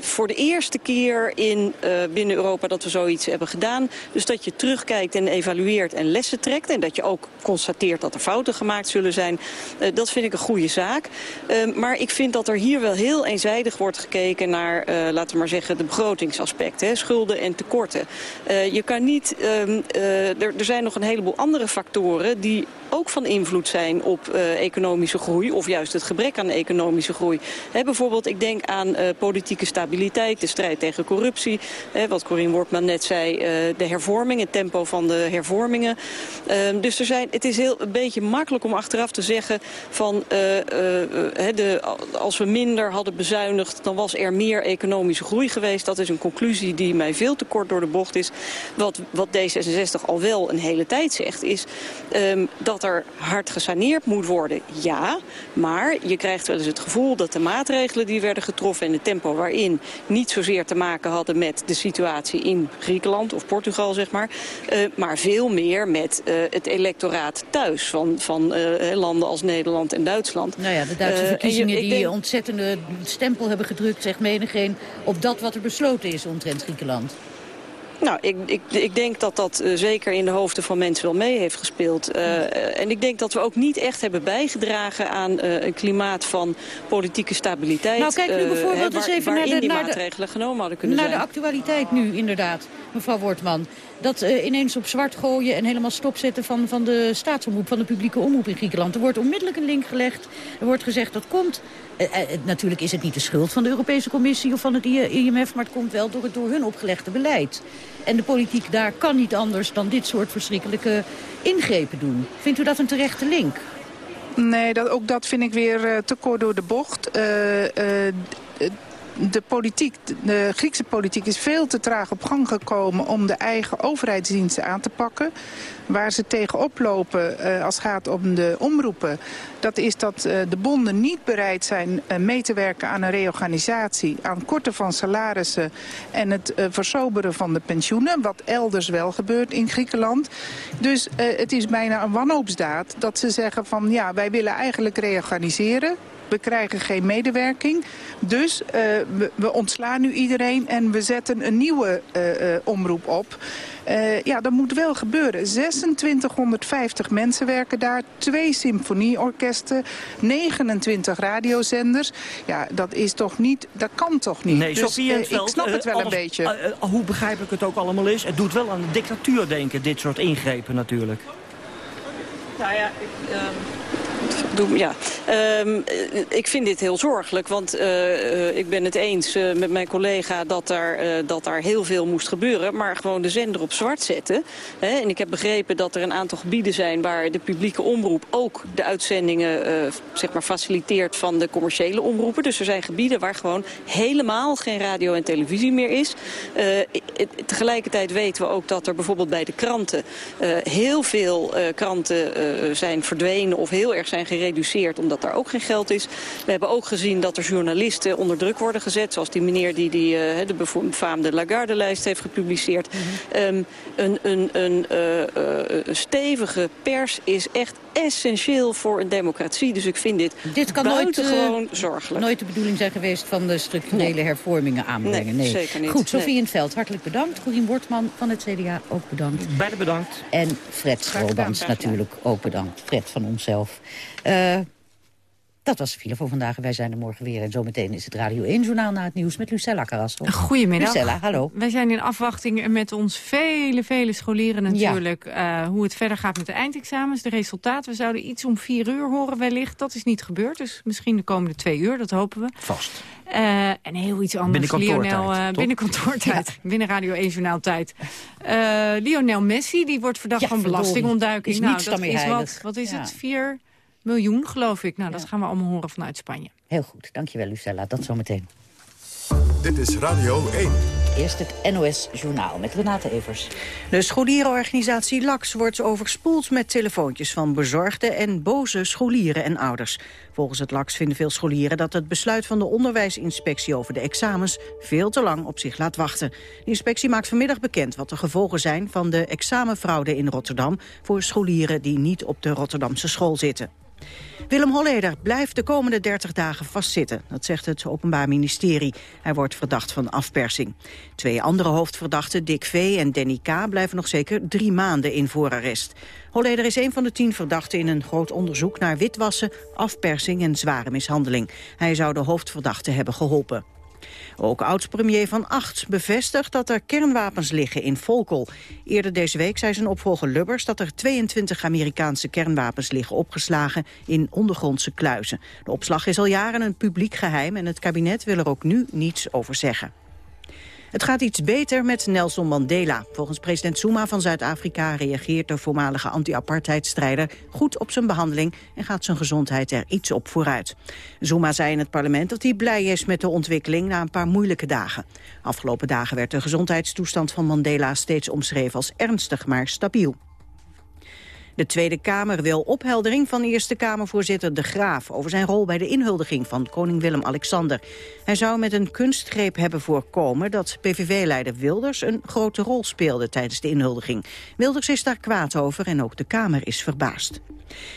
voor de eerste keer in, uh, binnen Europa dat we zoiets hebben gedaan. Dus dat je terugkijkt en evalueert en lessen trekt en dat je ook constateert dat er fouten gemaakt zullen zijn. Uh, dat vind ik een goede zaak. Uh, maar ik vind dat er hier wel heel eenzijdig wordt gekeken naar, laten we maar zeggen, de begrotingsaspecten, schulden en tekorten. je kan niet uh, er, er, zijn nog een heleboel andere factoren die ook van invloed zijn op uh, economische groei... of juist het gebrek aan economische groei. Bijvoorbeeld, ik denk aan uh, politieke stabiliteit, de strijd tegen corruptie. Wat Corine Wortman net zei, de hervorming, het tempo van de hervormingen. Ehm, dus er zijn, het is heel, een beetje makkelijk om achteraf te zeggen... van de, als we minder hadden bezuinigd, dan was er meer economische groei geweest. Dat is een conclusie die mij veel te kort door de bocht is. Wat, wat D66 al wel een hele tijd zegt... is um, dat er hard gesaneerd moet worden. Ja, maar je krijgt wel eens het gevoel dat de maatregelen die werden getroffen... en het tempo waarin niet zozeer te maken hadden met de situatie in Griekenland of Portugal, zeg maar... Uh, maar veel meer met uh, het electoraat thuis van, van uh, landen als Nederland en Duitsland. Nou ja, de Duitse verkiezingen je, die denk... ontzettende stempel hebben gedrukt, zegt menigeen... op dat wat er besloten is omtrent Griekenland. Nou, ik, ik, ik denk dat dat uh, zeker in de hoofden van mensen wel mee heeft gespeeld. Uh, en ik denk dat we ook niet echt hebben bijgedragen aan uh, een klimaat van politieke stabiliteit. Nou, kijk nu bijvoorbeeld eens even naar de, naar maatregelen genomen hadden kunnen naar zijn. Naar de actualiteit nu, inderdaad, mevrouw Wortman. Dat uh, ineens op zwart gooien en helemaal stopzetten van, van de staatsomroep, van de publieke omroep in Griekenland. Er wordt onmiddellijk een link gelegd. Er wordt gezegd dat komt Uh, uh, natuurlijk is het niet de schuld van de Europese Commissie of van het IMF... maar het komt wel door het door hun opgelegde beleid. En de politiek daar kan niet anders dan dit soort verschrikkelijke ingrepen doen. Vindt u dat een terechte link? Nee, dat, ook dat vind ik weer uh, te kort door de bocht. De politiek, de Griekse politiek is veel te traag op gang gekomen om de eigen overheidsdiensten aan te pakken. Waar ze tegenop lopen uh, als het gaat om de omroepen... dat is dat uh, de bonden niet bereid zijn uh, mee te werken aan een reorganisatie... aan korten van salarissen en het versoberen van de pensioenen... wat elders wel gebeurt in Griekenland. Dus het is bijna een wanhoopsdaad dat ze zeggen van... ja, wij willen eigenlijk reorganiseren we krijgen geen medewerking. Dus uh, we, we, ontslaan nu iedereen en we zetten een nieuwe uh, uh, omroep op. ja, dat moet wel gebeuren. 2650 mensen werken daar, twee symfonieorkesten, 29 radiozenders. Ja, dat is toch niet, dat kan toch niet. Nee, dus, ik snap het wel alles, een beetje. hoe begrijpelijk het ook allemaal is, het doet wel aan de dictatuur denken, dit soort ingrepen natuurlijk. Nou ja, ik, Doe, ja. Um, ik vind dit heel zorgelijk, want uh, ik ben het eens met mijn collega dat daar, dat daar heel veel moest gebeuren. Maar gewoon de zender op zwart zetten. Hè, en ik heb begrepen dat er een aantal gebieden zijn waar de publieke omroep ook de uitzendingen zeg maar faciliteert van de commerciële omroepen. Dus er zijn gebieden waar gewoon helemaal geen radio en televisie meer is. tegelijkertijd weten we ook dat er bijvoorbeeld bij de kranten heel veel kranten zijn verdwenen of heel erg zijn gereduceerd omdat daar ook geen geld is. We hebben ook gezien dat er journalisten onder druk worden gezet. Zoals die meneer die, die uh, de befaamde Lagarde-lijst heeft gepubliceerd. um, een, een, een uh, stevige pers is echt essentieel voor een democratie. Dus ik vind dit, dit kan buitengewoon nooit, zorgelijk. nooit de bedoeling zijn geweest van de structurele hervormingen aanbrengen. Nee, zeker niet. Goed, Sofie nee. in het veld, hartelijk bedankt. Corien Wortman van het CDA, ook bedankt. Beide bedankt. En Fred Stroobans natuurlijk ook bedankt. Fred van onszelf. Uh, dat was de file voor vandaag. Wij zijn er morgen weer. En zometeen is het Radio 1-journaal na het nieuws met Lucella Carrasso. Goedemiddag. Lucella, hallo. Wij zijn in afwachting met ons vele, vele scholieren natuurlijk... Ja. Uh, hoe het verder gaat met de eindexamens, de resultaten. We zouden iets om vier uur horen wellicht. Dat is niet gebeurd, dus misschien de komende twee uur. Dat hopen we. Vast. Uh, en heel iets anders. Binnen kantoortijd, Lionel, binnen kantoortijd. Ja. Binnen Radio 1-journaal tijd. Lionel Messi, die wordt verdacht ja, van belastingontduiking. Is nou, dat is heilig. wat, wat is het? Vier miljoen, geloof ik. Nou, dat gaan we allemaal horen vanuit Spanje. Heel goed, dankjewel Lucella. Dat zometeen. Dit is Radio 1. Eerst het NOS Journaal met Renate Evers. De scholierenorganisatie LAX wordt overspoeld met telefoontjes van bezorgde en boze scholieren en ouders. Volgens het LAX vinden veel scholieren dat het besluit van de onderwijsinspectie over de examens veel te lang op zich laat wachten. De inspectie maakt vanmiddag bekend wat de gevolgen zijn van de examenfraude in Rotterdam voor scholieren die niet op de Rotterdamse school zitten. Willem Holleder blijft de komende 30 dagen vastzitten. Dat zegt het Openbaar Ministerie. Hij wordt verdacht van afpersing. Twee andere hoofdverdachten, Dick V. en Danny K. blijven nog zeker drie maanden in voorarrest. Holleder is een van de tien verdachten in een groot onderzoek naar witwassen, afpersing en zware mishandeling. Hij zou de hoofdverdachte hebben geholpen. Ook oud-premier Van Acht bevestigt dat er kernwapens liggen in Volkel. Eerder deze week zei zijn opvolger Lubbers dat er 22 Amerikaanse kernwapens liggen opgeslagen in ondergrondse kluizen. De opslag is al jaren een publiek geheim en het kabinet wil er ook nu niets over zeggen. Het gaat iets beter met Nelson Mandela. Volgens president Zuma van Zuid-Afrika reageert de voormalige anti-apartheidstrijder goed op zijn behandeling en gaat zijn gezondheid er iets op vooruit. Zuma zei in het parlement dat hij blij is met de ontwikkeling na een paar moeilijke dagen. Afgelopen dagen werd de gezondheidstoestand van Mandela steeds omschreven als ernstig maar stabiel. De Tweede Kamer wil opheldering van Eerste Kamervoorzitter De Graaf... over zijn rol bij de inhuldiging van koning Willem-Alexander. Hij zou met een kunstgreep hebben voorkomen... dat PVV-leider Wilders een grote rol speelde tijdens de inhuldiging. Wilders is daar kwaad over en ook de Kamer is verbaasd.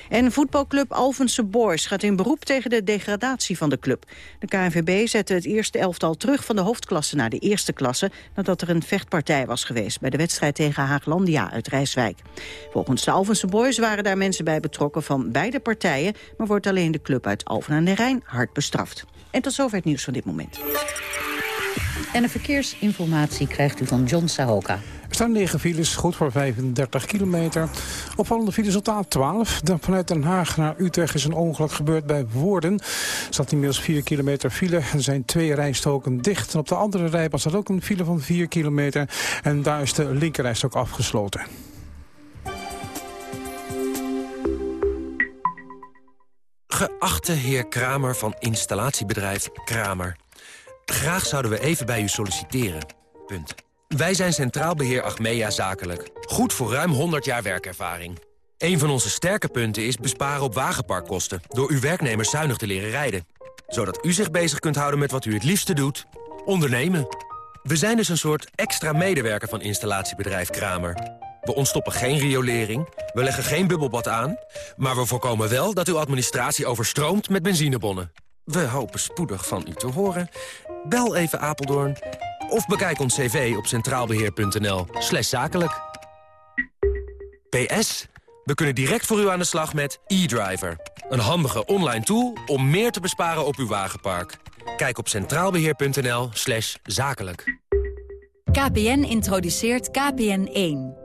En voetbalclub Alphense Boys gaat in beroep tegen de degradatie van de club. De KNVB zette het eerste elftal terug van de hoofdklasse naar de eerste klasse... nadat er een vechtpartij was geweest bij de wedstrijd tegen Haaglandia uit Rijswijk. Volgens de Alphense Boys waren daar mensen bij betrokken van beide partijen... maar wordt alleen de club uit Alphen aan de Rijn hard bestraft. En tot zover het nieuws van dit moment. En de verkeersinformatie krijgt u van John Sahoka. Er staan 9 files, goed voor 35 kilometer. Opvallende files op de A12. Dan vanuit Den Haag naar Utrecht is een ongeluk gebeurd bij Woerden. Er staat inmiddels 4 kilometer file. Er zijn twee rijstoken dicht. En op de andere rijbaan staat ook een file van 4 kilometer. En daar is de linkerrijstok afgesloten. Geachte heer Kramer van installatiebedrijf Kramer. Graag zouden we even bij u solliciteren. Punt. Wij zijn Centraal Beheer Achmea Zakelijk. Goed voor ruim 100 jaar werkervaring. Een van onze sterke punten is besparen op wagenparkkosten... door uw werknemers zuinig te leren rijden. Zodat u zich bezig kunt houden met wat u het liefste doet. Ondernemen. We zijn dus een soort extra medewerker van installatiebedrijf Kramer. We ontstoppen geen riolering, we leggen geen bubbelbad aan... maar we voorkomen wel dat uw administratie overstroomt met benzinebonnen. We hopen spoedig van u te horen. Bel even Apeldoorn of bekijk ons cv op centraalbeheer.nl slash zakelijk. PS, we kunnen direct voor u aan de slag met e-driver. Een handige online tool om meer te besparen op uw wagenpark. Kijk op centraalbeheer.nl slash zakelijk. KPN introduceert KPN1.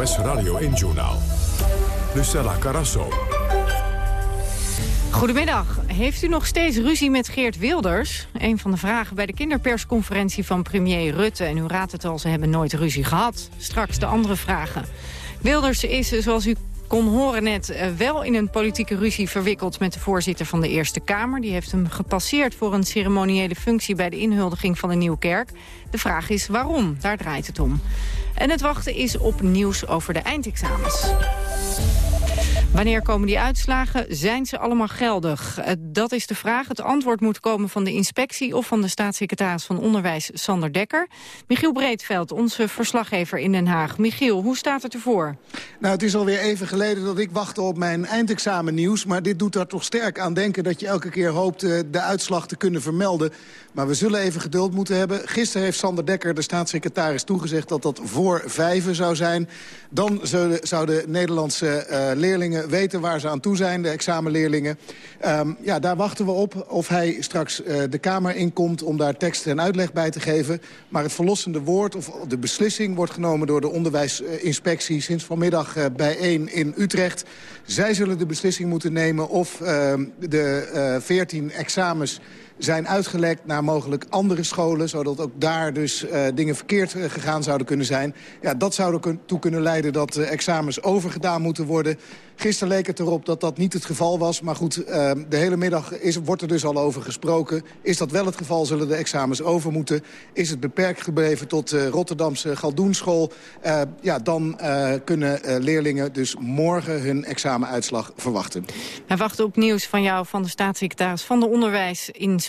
NOS Radio 1-journaal. Lucella Carasso. Goedemiddag. Heeft u nog steeds ruzie met Geert Wilders? Een van de vragen bij de kinderpersconferentie van premier Rutte. En u raadt het al, ze hebben nooit ruzie gehad. Straks de andere vragen. Wilders is, zoals u kon horen net, eh, wel in een politieke ruzie verwikkeld met de voorzitter van de Eerste Kamer. Die heeft hem gepasseerd voor een ceremoniële functie bij de inhuldiging van de Nieuwkerk. De vraag is waarom, daar draait het om. En het wachten is op nieuws over de eindexamens. Wanneer komen die uitslagen? Zijn ze allemaal geldig? Eh, dat is de vraag. Het antwoord moet komen van de inspectie... of van de staatssecretaris van Onderwijs Sander Dekker. Michiel Breedveld, onze verslaggever in Den Haag. Michiel, hoe staat het ervoor? Nou, het is alweer even geleden dat ik wachtte op mijn eindexamennieuws... maar dit doet er toch sterk aan denken dat je elke keer hoopt... Eh, de uitslag te kunnen vermelden. Maar we zullen even geduld moeten hebben. Gisteren heeft Sander Dekker, de staatssecretaris, toegezegd... dat dat voor vijven zou zijn. Dan zouden Nederlandse uh, weten waar ze aan toe zijn, de examenleerlingen. Um, ja, daar wachten we op of hij straks uh, de Kamer inkomt om daar tekst en uitleg bij te geven. Maar het verlossende woord of de beslissing wordt genomen door de onderwijsinspectie... sinds vanmiddag uh, bijeen in Utrecht. Zij zullen de beslissing moeten nemen of uh, de 14 examens zijn uitgelekt naar mogelijk andere scholen... zodat ook daar dus uh, dingen verkeerd uh, gegaan zouden kunnen zijn. Ja, dat zou ertoe kunnen leiden dat uh, examens overgedaan moeten worden. Gisteren leek het erop dat dat niet het geval was. Maar goed, de hele middag is, wordt er dus al over gesproken. Is dat wel het geval, zullen de examens over moeten. Is het beperkt gebleven tot de Rotterdamse Galdoenschool... ja, dan kunnen leerlingen dus morgen hun examenuitslag verwachten. Wij wachten op nieuws van jou, van de staatssecretaris van de Onderwijs in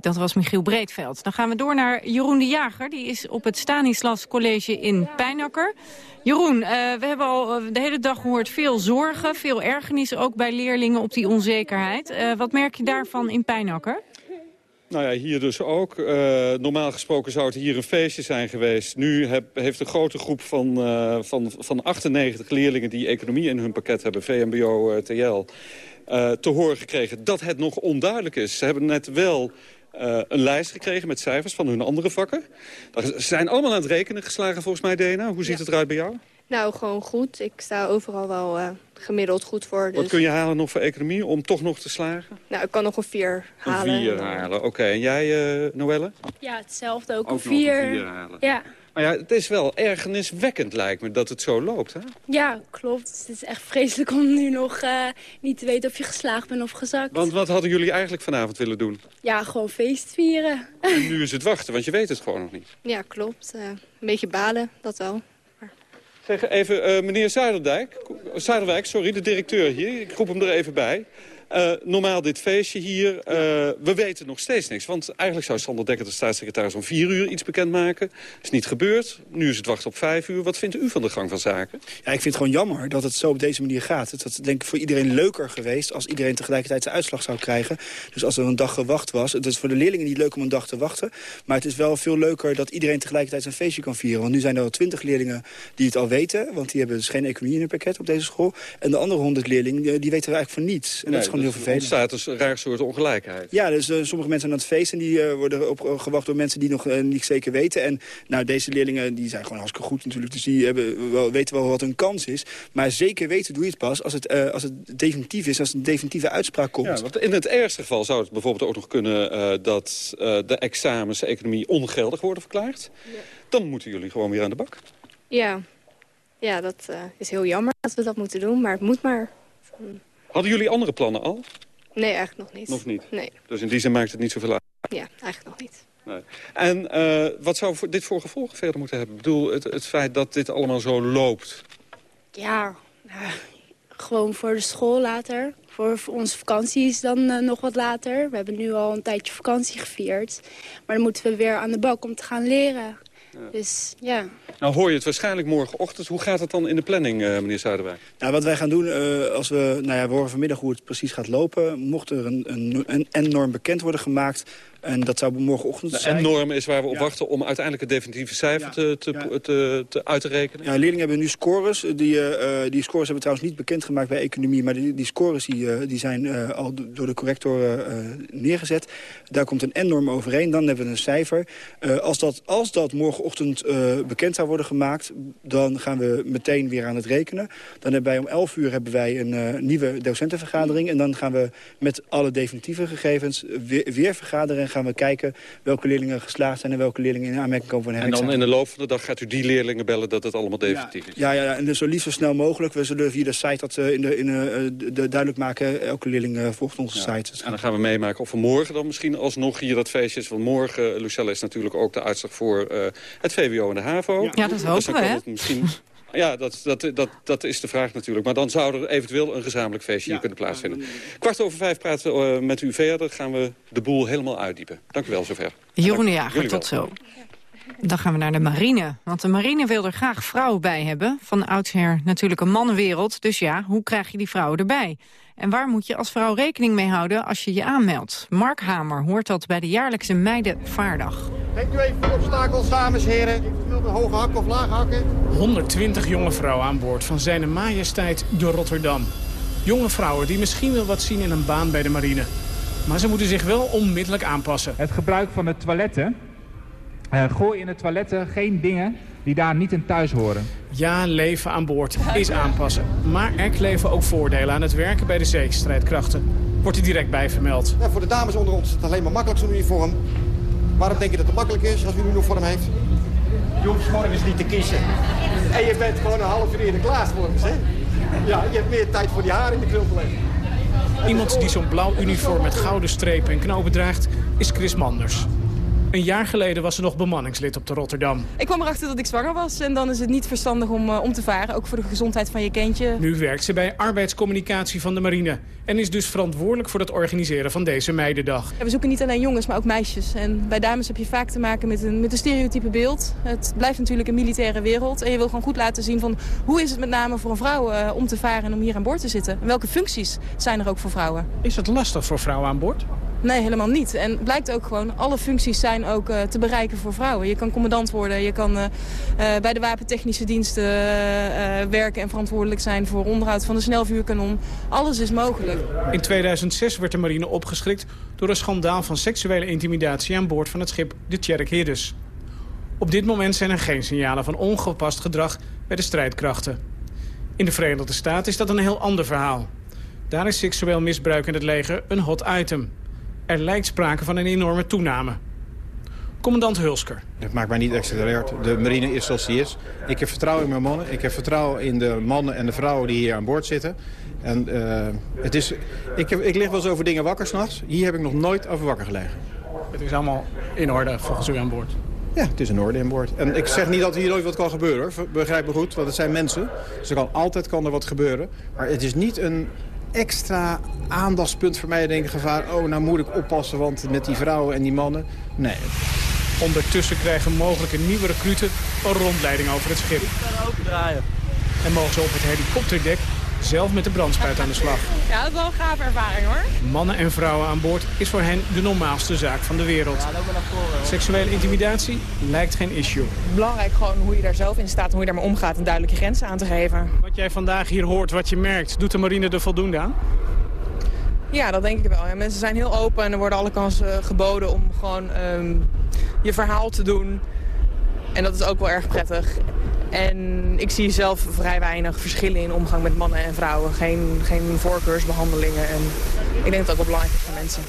Dat was Michiel Breedveld. Dan gaan we door naar Jeroen de Jager. Die is op het Stanislas College in Pijnakker. Jeroen, uh, we hebben al de hele dag gehoord veel zorgen, veel ergernis... ook bij leerlingen op die onzekerheid. Uh, wat merk je daarvan in Pijnakker? Nou ja, hier dus ook. Normaal gesproken zou het hier een feestje zijn geweest. Nu heb, heeft een grote groep van, van, van 98 leerlingen die economie in hun pakket hebben, VMBO, TL... Uh, te horen gekregen dat het nog onduidelijk is. Ze hebben net wel uh, een lijst gekregen met cijfers van hun andere vakken. Ze zijn allemaal aan het rekenen geslagen volgens mij, Dena. Hoe ziet ja. het eruit bij jou? Nou, gewoon goed. Ik sta overal wel uh, gemiddeld goed voor. Dus... Wat kun je halen nog voor economie om toch nog te slagen? Nou, ik kan nog een vier halen. Een vier halen, oké. Okay. En jij, uh, Noelle? Ja, hetzelfde. Ook, ook een vier. Een vier halen. Ja. Maar ja, het is wel ergerniswekkend lijkt me dat het zo loopt, hè? Ja, klopt. Het is echt vreselijk om nu nog uh, niet te weten of je geslaagd bent of gezakt. Want wat hadden jullie eigenlijk vanavond willen doen? Ja, gewoon feest vieren. En nu is het wachten, want je weet het gewoon nog niet. Ja, klopt. Uh, een beetje balen, dat wel. Zeg even, uh, meneer Zuiderdijk, Zuiderwijk, sorry, de directeur hier. Ik roep hem er even bij. Uh, normaal dit feestje hier. Uh, we weten nog steeds niks. Want eigenlijk zou Sander Dekker, de staatssecretaris, om vier uur iets bekendmaken. is niet gebeurd. Nu is het wachten op vijf uur. Wat vindt u van de gang van zaken? Ja, ik vind het gewoon jammer dat het zo op deze manier gaat. Het was denk ik voor iedereen leuker geweest als iedereen tegelijkertijd zijn uitslag zou krijgen. Dus als er een dag gewacht was. Het is voor de leerlingen niet leuk om een dag te wachten. Maar het is wel veel leuker dat iedereen tegelijkertijd zijn feestje kan vieren. Want nu zijn er al twintig leerlingen die het al weten. Want die hebben dus geen economie in hun pakket op deze school. En de andere honderd leerlingen, die weten er eigenlijk van niets. En nee, dat is gewoon heel vervelend. Er ontstaat dus een raar soort ongelijkheid. Ja, dus uh, sommige mensen aan het feest en die uh, worden op, uh, gewacht door mensen die nog niet zeker weten. En nou, deze leerlingen die zijn gewoon hartstikke goed natuurlijk. Dus die hebben wel, weten wel wat hun kans is. Maar zeker weten doe je het pas als het, als het definitief is, als een definitieve uitspraak komt. Ja, want in het ergste geval zou het bijvoorbeeld ook nog kunnen dat de examens, economie ongeldig worden verklaard. Ja. Dan moeten jullie gewoon weer aan de bak. Ja, ja dat is heel jammer dat we dat moeten doen, maar het moet maar. Hadden jullie andere plannen al? Nee, eigenlijk nog niet. Nog niet? Nee. Dus in die zin maakt het niet zoveel uit? Ja, eigenlijk nog niet. Nee. En uh, wat zou dit voor gevolgen verder moeten hebben? Ik bedoel, het, het feit dat dit allemaal zo loopt. Ja, nou, gewoon voor de school later. Voor, voor onze vakantie is dan uh, nog wat later. We hebben nu al een tijdje vakantie gevierd. Maar dan moeten we weer aan de bak om te gaan leren. Dus ja. Nou hoor je het waarschijnlijk morgenochtend. Hoe gaat het dan in de planning, uh, meneer Zuiderwijk? Nou, wat wij gaan doen, uh, als we, nou ja, we horen vanmiddag hoe het precies gaat lopen. Mocht er een, een, een, een norm bekend worden gemaakt... En dat zou morgenochtend zijn. En norm is waar we op wachten om uiteindelijk het definitieve cijfer te, te, te, te, uit te rekenen? Ja, leerlingen hebben nu scores. Die, uh, die scores hebben we trouwens niet bekendgemaakt bij economie. Maar die, die scores die, uh, die zijn uh, al door de corrector neergezet. Daar komt een N-norm overheen. Dan hebben we een cijfer. als, dat, als dat morgenochtend bekend zou worden gemaakt... dan gaan we meteen weer aan het rekenen. Dan hebben wij om 11 uur hebben wij een nieuwe docentenvergadering. En dan gaan we met alle definitieve gegevens weer, weer vergaderen... en gaan we kijken welke leerlingen geslaagd zijn... en welke leerlingen in aanmerking komen voor een En dan in de loop van de dag gaat u die leerlingen bellen dat het allemaal definitief ja, is? Ja, ja, en dus zo liefst zo snel mogelijk. We zullen via de site dat in de, in de, de duidelijk maken. Elke leerling volgt onze ja. site. En dan gaan we meemaken of we morgen dan misschien alsnog hier dat feestje is. Want morgen, Lucelle, is natuurlijk ook de uitslag voor uh, het VWO en de HAVO. Ja, ja dat hopen dus we, hè? Misschien... Ja, dat, dat, dat, dat is de vraag natuurlijk. Maar dan zou er eventueel een gezamenlijk feestje hier kunnen plaatsvinden. Kwart over vijf praten uh, met u verder. Gaan we de boel helemaal uitdiepen. Dank u wel zover. Jeroen de Jager, tot zo. Dan gaan we naar de marine. Want de marine wil er graag vrouwen bij hebben. Van oudsher natuurlijk een mannenwereld. Dus ja, hoe krijg je die vrouwen erbij? En waar moet je als vrouw rekening mee houden als je je aanmeldt? Mark Hamer hoort dat bij de jaarlijkse Meidenvaardag. Denkt u even voor obstakels, dames en heren. Hoge hakken of lage hakken? 120 jonge vrouwen aan boord van zijn majesteit de Rotterdam. Jonge vrouwen die misschien wel wat zien in een baan bij de marine. Maar ze moeten zich wel onmiddellijk aanpassen. Het gebruik van de toiletten. Uh, gooi in de toiletten geen dingen die daar niet in thuis horen. Ja, leven aan boord is aanpassen. Maar er kleven ook voordelen aan het werken bij de zeestrijdkrachten. Wordt er direct bij vermeld. Ja, voor de dames onder ons is het alleen maar makkelijk zo'n uniform. Waarom denk je dat het makkelijk is als u een uniform heeft? Je hoeft morgens niet te kiezen. En je bent gewoon een half uur eerder klaar volgens, hè? Ja, je hebt meer tijd voor die haren in de krul te leggen. Iemand die zo'n blauw uniform met gouden strepen en knopen draagt, is Chris Manders. Een jaar geleden was ze nog bemanningslid op de Rotterdam. Ik kwam erachter dat ik zwanger was en dan is het niet verstandig om, uh, om te varen. Ook voor de gezondheid van je kindje. Nu werkt ze bij arbeidscommunicatie van de marine. En is dus verantwoordelijk voor het organiseren van deze meidendag. Ja, we zoeken niet alleen jongens, maar ook meisjes. En bij dames heb je vaak te maken met een, met een stereotype beeld. Het blijft natuurlijk een militaire wereld. En je wil gewoon goed laten zien van hoe is het met name voor een vrouw uh, om te varen en om hier aan boord te zitten. En welke functies zijn er ook voor vrouwen. Is het lastig voor vrouwen aan boord? Nee, helemaal niet. En blijkt ook gewoon, alle functies zijn ook uh, te bereiken voor vrouwen. Je kan commandant worden, je kan uh, uh, bij de wapentechnische diensten werken en verantwoordelijk zijn voor onderhoud van de snelvuurkanon. Alles is mogelijk. In 2006 werd de marine opgeschrikt door een schandaal van seksuele intimidatie aan boord van het schip de Tjerk. Op dit moment zijn er geen signalen van ongepast gedrag bij de strijdkrachten. In de Verenigde Staten is dat een heel ander verhaal. Daar is seksueel misbruik in het leger een hot item. Er lijkt sprake van een enorme toename. Commandant Hulsker. Het maakt mij niet extra alert. De marine is zoals die is. Ik heb vertrouwen in mijn mannen. Ik heb vertrouwen in de mannen en de vrouwen die hier aan boord zitten. En uh, het is, ik, heb, ik lig wel eens over dingen wakker s'nachts. Hier heb ik nog nooit over wakker gelegen. Het is allemaal in orde volgens u aan boord? Ja, het is in orde aan boord. En ik zeg niet dat hier nooit wat kan gebeuren. Begrijp me goed, want het zijn mensen. Dus er kan altijd kan er wat gebeuren. Maar het is niet een extra aandachtspunt voor mij. Denken gevaar, oh, nou moet ik oppassen, want met die vrouwen en die mannen. Nee. Ondertussen krijgen mogelijke nieuwe recruten een rondleiding over het schip. Ik kan open draaien. En mogen ze op het helikopterdek zelf met de brandspuit aan de slag. Ja, dat is wel een gave ervaring hoor. Mannen en vrouwen aan boord is voor hen de normaalste zaak van de wereld. Ja, loop maar naar voren. Seksuele intimidatie lijkt geen issue. Belangrijk gewoon hoe je daar zelf in staat en hoe je daarmee omgaat en duidelijk je grenzen aan te geven. Wat jij vandaag hier hoort, wat je merkt, doet de marine er voldoende aan? Ja, dat denk ik wel. Ja, mensen zijn heel open en er worden alle kansen geboden om gewoon um, je verhaal te doen. En dat is ook wel erg prettig. En ik zie zelf vrij weinig verschillen in omgang met mannen en vrouwen. Geen, geen voorkeursbehandelingen. En ik denk dat het ook wel belangrijk is voor mensen.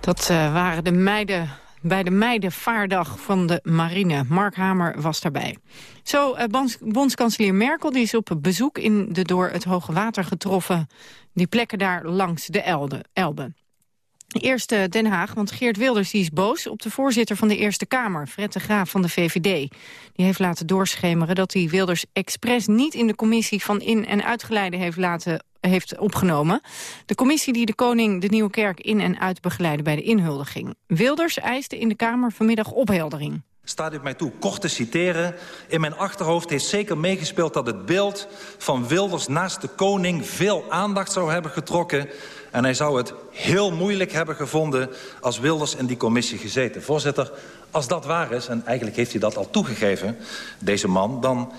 Dat uh, waren de meiden bij de meidenvaardag van de marine. Mark Hamer was daarbij. Zo, bonds, bondskanselier Merkel die is op bezoek in de door het hoge water getroffen... die plekken daar langs de Elbe. Eerst Den Haag, want Geert Wilders die is boos op de voorzitter van de Eerste Kamer, Fred de Graaf van de VVD. Die heeft laten doorschemeren dat hij Wilders expres niet in de commissie van in- en uitgeleide heeft laten heeft opgenomen. De commissie die de koning de Nieuwe Kerk in- en uitbegeleidde bij de inhuldiging. Wilders eiste in de Kamer vanmiddag opheldering. Staat u mij toe kort te citeren. In mijn achterhoofd heeft zeker meegespeeld dat het beeld van Wilders naast de koning veel aandacht zou hebben getrokken. En hij zou het heel moeilijk hebben gevonden als Wilders in die commissie gezeten. Voorzitter, als dat waar is, en eigenlijk heeft hij dat al toegegeven, deze man... dan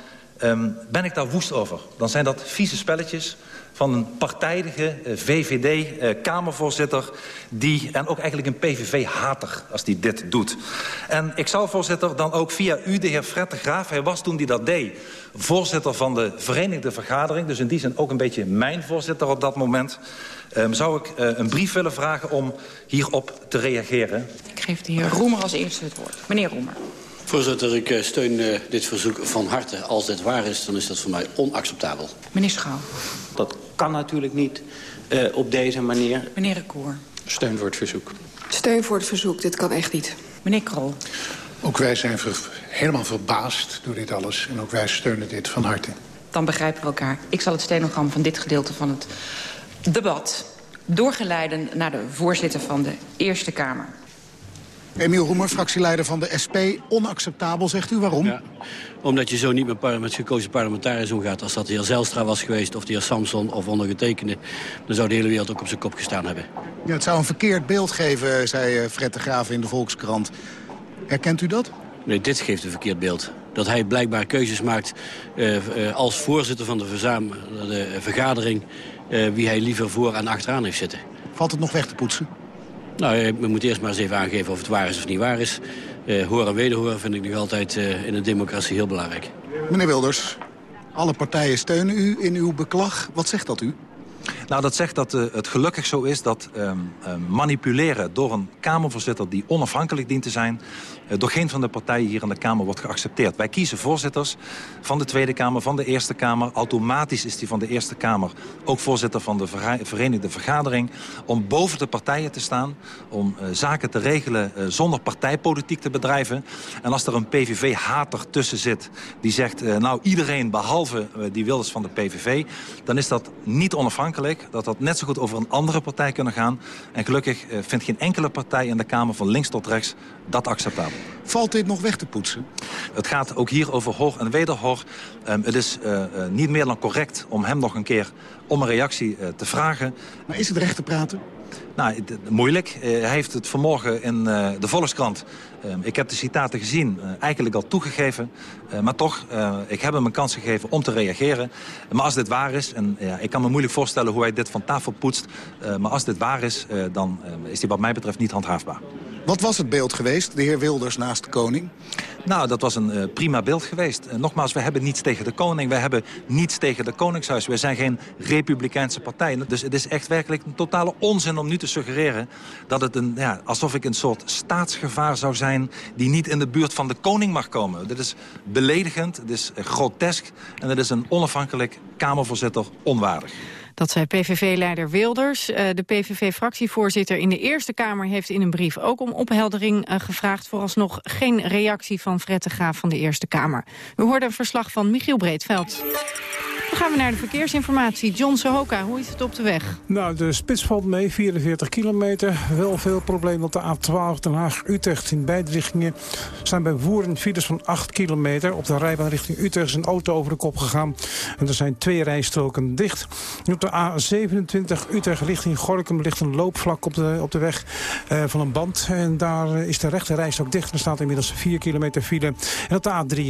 um, ben ik daar woest over. Dan zijn dat vieze spelletjes van een partijdige uh, VVD-Kamervoorzitter... Uh, die en ook eigenlijk een PVV-hater als die dit doet. En ik zou, voorzitter, dan ook via u, de heer Fred Graaf... hij was toen die dat deed, voorzitter van de Verenigde Vergadering... dus in die zin ook een beetje mijn voorzitter op dat moment... Um, zou ik uh, een brief willen vragen om hierop te reageren. Ik geef de heer Roemer als eerste het woord. Meneer Roemer. Voorzitter, ik uh, steun uh, dit verzoek van harte. Als dit waar is, dan is dat voor mij onacceptabel. Meneer Schouw. Dat kan natuurlijk niet uh, op deze manier. Meneer Rekour. Steun voor het verzoek. Steun voor het verzoek. Dit kan echt niet. Meneer Krol. Ook wij zijn ver helemaal verbaasd door dit alles. En ook wij steunen dit van harte. Dan begrijpen we elkaar. Ik zal het stenogram van dit gedeelte van het debat doorgeleiden naar de voorzitter van de Eerste Kamer. Emiel Roemer, fractieleider van de SP. Onacceptabel, zegt u. Waarom? Ja, omdat je zo niet met, met gekozen parlementariërs omgaat. Als dat de heer Zelstra was geweest, of de heer Samson of ondergetekende... dan zou de hele wereld ook op zijn kop gestaan hebben. Ja, het zou een verkeerd beeld geven, zei eh, Fred de Graaf in de Volkskrant. Herkent u dat? Nee, dit geeft een verkeerd beeld. Dat hij blijkbaar keuzes maakt uh, uh, als voorzitter van de, de vergadering... Uh, wie hij liever voor en achteraan heeft zitten. Valt het nog weg te poetsen? Nou, we moeten eerst maar eens even aangeven of het waar is of niet waar is. Uh, horen en wederhoren vind ik nog altijd uh, in een democratie heel belangrijk. Meneer Wilders, alle partijen steunen u in uw beklag. Wat zegt dat u? Nou, dat zegt dat uh, het gelukkig zo is dat um, um, manipuleren door een Kamervoorzitter die onafhankelijk dient te zijn, uh, door geen van de partijen hier in de Kamer wordt geaccepteerd. Wij kiezen voorzitters van de Tweede Kamer, van de Eerste Kamer. Automatisch is die van de Eerste Kamer ook voorzitter van de Verenigde Vergadering. Om boven de partijen te staan, om zaken te regelen zonder partijpolitiek te bedrijven. En als er een PVV-hater tussen zit die zegt, nou iedereen behalve die Wilders van de PVV, dan is dat niet onafhankelijk. Dat dat net zo goed over een andere partij kunnen gaan. En gelukkig uh, vindt geen enkele partij in de Kamer van links tot rechts dat acceptabel. Valt dit nog weg te poetsen? Het gaat ook hier over hoog en wederhoor. Um, het is uh, uh, niet meer dan correct om hem nog een keer om een reactie uh, te vragen. Maar is het recht te praten? Nou, moeilijk. Uh, hij heeft het vanmorgen in uh, de Volkskrant... Uh, ik heb de citaten gezien, eigenlijk al toegegeven. maar toch, ik heb hem een kans gegeven om te reageren. Maar als dit waar is, en ik kan me moeilijk voorstellen hoe hij dit van tafel poetst... maar als dit waar is, dan is die wat mij betreft niet handhaafbaar. Wat was het beeld geweest, de heer Wilders naast de koning? Nou, dat was een uh, prima beeld geweest. Uh, nogmaals, we hebben niets tegen de koning. Wij hebben niets tegen de koningshuis. We zijn geen republikeinse partij. Dus het is echt werkelijk een totale onzin om nu te suggereren... dat het een, ja, alsof ik een soort staatsgevaar zou zijn... die niet in de buurt van de koning mag komen. Dit is beledigend, het is grotesk... en het is een onafhankelijk Kamervoorzitter onwaardig. Dat zei PVV-leider Wilders. Uh, de PVV-fractievoorzitter in de Eerste Kamer heeft in een brief ook om opheldering uh, gevraagd. Vooralsnog geen reactie van Fred van de Eerste Kamer. We hoorden een verslag van Michiel Breedveld. Dan gaan we naar de verkeersinformatie. John Sohoka, hoe is het op de weg? Nou, de spits valt mee, 44 kilometer. Wel veel problemen op de A12 Den Haag-Utrecht in beide richtingen. Zijn bij Woeren files van 8 kilometer. Op de rijbaan richting Utrecht is een auto over de kop gegaan. En er zijn twee rijstroken dicht. Op de A27 Utrecht richting Gorkum ligt een loopvlak op de, op de weg uh, van een band. En daar is de rechte rijstrook dicht. Er staat inmiddels 4 kilometer file. En op de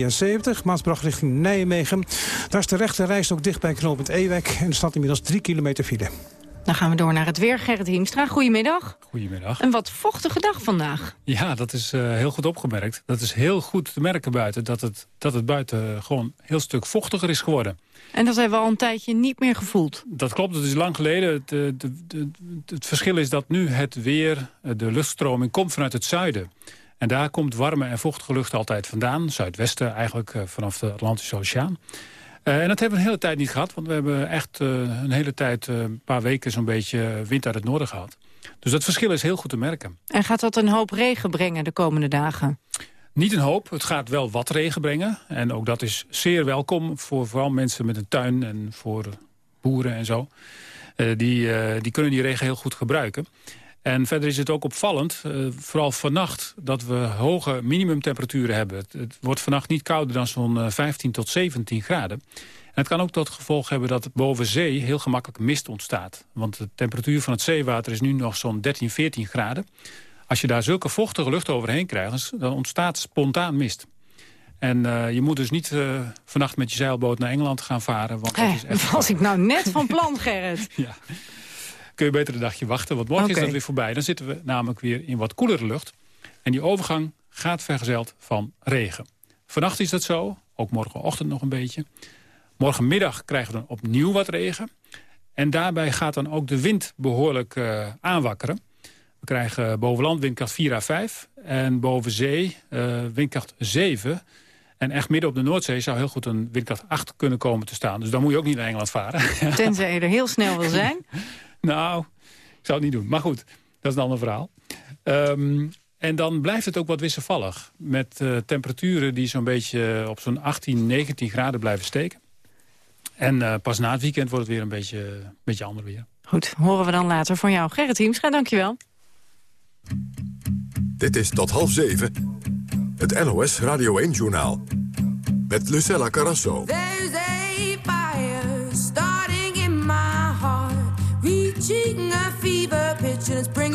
A73 Maasbracht richting Nijmegen. Daar is de rechte rijstrook ook dicht bij knooppunt Ewek. En er staat inmiddels 3 kilometer file. Dan gaan we door naar het weer. Gerrit Hiemstra, goedemiddag. Goedemiddag. Een wat vochtige dag vandaag. Ja, dat is uh, heel goed opgemerkt. Dat is heel goed te merken buiten. Dat het, dat het buiten gewoon een heel stuk vochtiger is geworden. En dat hebben we al een tijdje niet meer gevoeld. Dat klopt, het is lang geleden. Het, de, de, het verschil is dat nu het weer, de luchtstroming, komt vanuit het zuiden. En daar komt warme en vochtige lucht altijd vandaan. Zuidwesten eigenlijk, uh, vanaf de Atlantische Oceaan. Uh, en dat hebben we een hele tijd niet gehad. Want we hebben echt uh, een hele tijd, uh, een paar weken zo'n beetje wind uit het noorden gehad. Dus dat verschil is heel goed te merken. En gaat dat een hoop regen brengen de komende dagen? Niet een hoop, het gaat wel wat regen brengen. En ook dat is zeer welkom voor vooral mensen met een tuin en voor boeren en zo. die, die kunnen die regen heel goed gebruiken. En verder is het ook opvallend, uh, vooral vannacht, dat we hoge minimumtemperaturen hebben. Het, het wordt vannacht niet kouder dan zo'n 15 tot 17 graden. En het kan ook tot gevolg hebben dat boven zee heel gemakkelijk mist ontstaat. Want de temperatuur van het zeewater is nu nog zo'n 13, 14 graden. Als je daar zulke vochtige lucht overheen krijgt, dan ontstaat spontaan mist. En uh, je moet dus niet uh, vannacht met je zeilboot naar Engeland gaan varen. Want dat is echt was ik nou net van plan, Gerrit. ja. Kun je beter een dagje wachten, want morgen okay. is dat weer voorbij. Dan zitten we namelijk weer in wat koelere lucht. En die overgang gaat vergezeld van regen. Vannacht is dat zo, ook morgenochtend nog een beetje. Morgenmiddag krijgen we dan opnieuw wat regen. En daarbij gaat dan ook de wind behoorlijk uh, aanwakkeren. We krijgen boven land windkracht 4 à 5. En boven zee uh, windkracht 7. En echt midden op de Noordzee zou heel goed een windkracht 8 kunnen komen te staan. Dus dan moet je ook niet naar Engeland varen. Tenzij je er heel snel wil zijn. nou, ik zou het niet doen. Maar goed, dat is een ander verhaal. Um, en dan blijft het ook wat wisselvallig. Met uh, temperaturen die zo'n beetje op zo'n 18, 19 graden blijven steken. En uh, pas na het weekend wordt het weer een beetje, een beetje ander weer. Goed, horen we dan later van jou. Gerrit Hiemstra, dankjewel. Dit is tot half zeven. Het NOS Radio 1-journaal. Met Lucella Carrasso. There's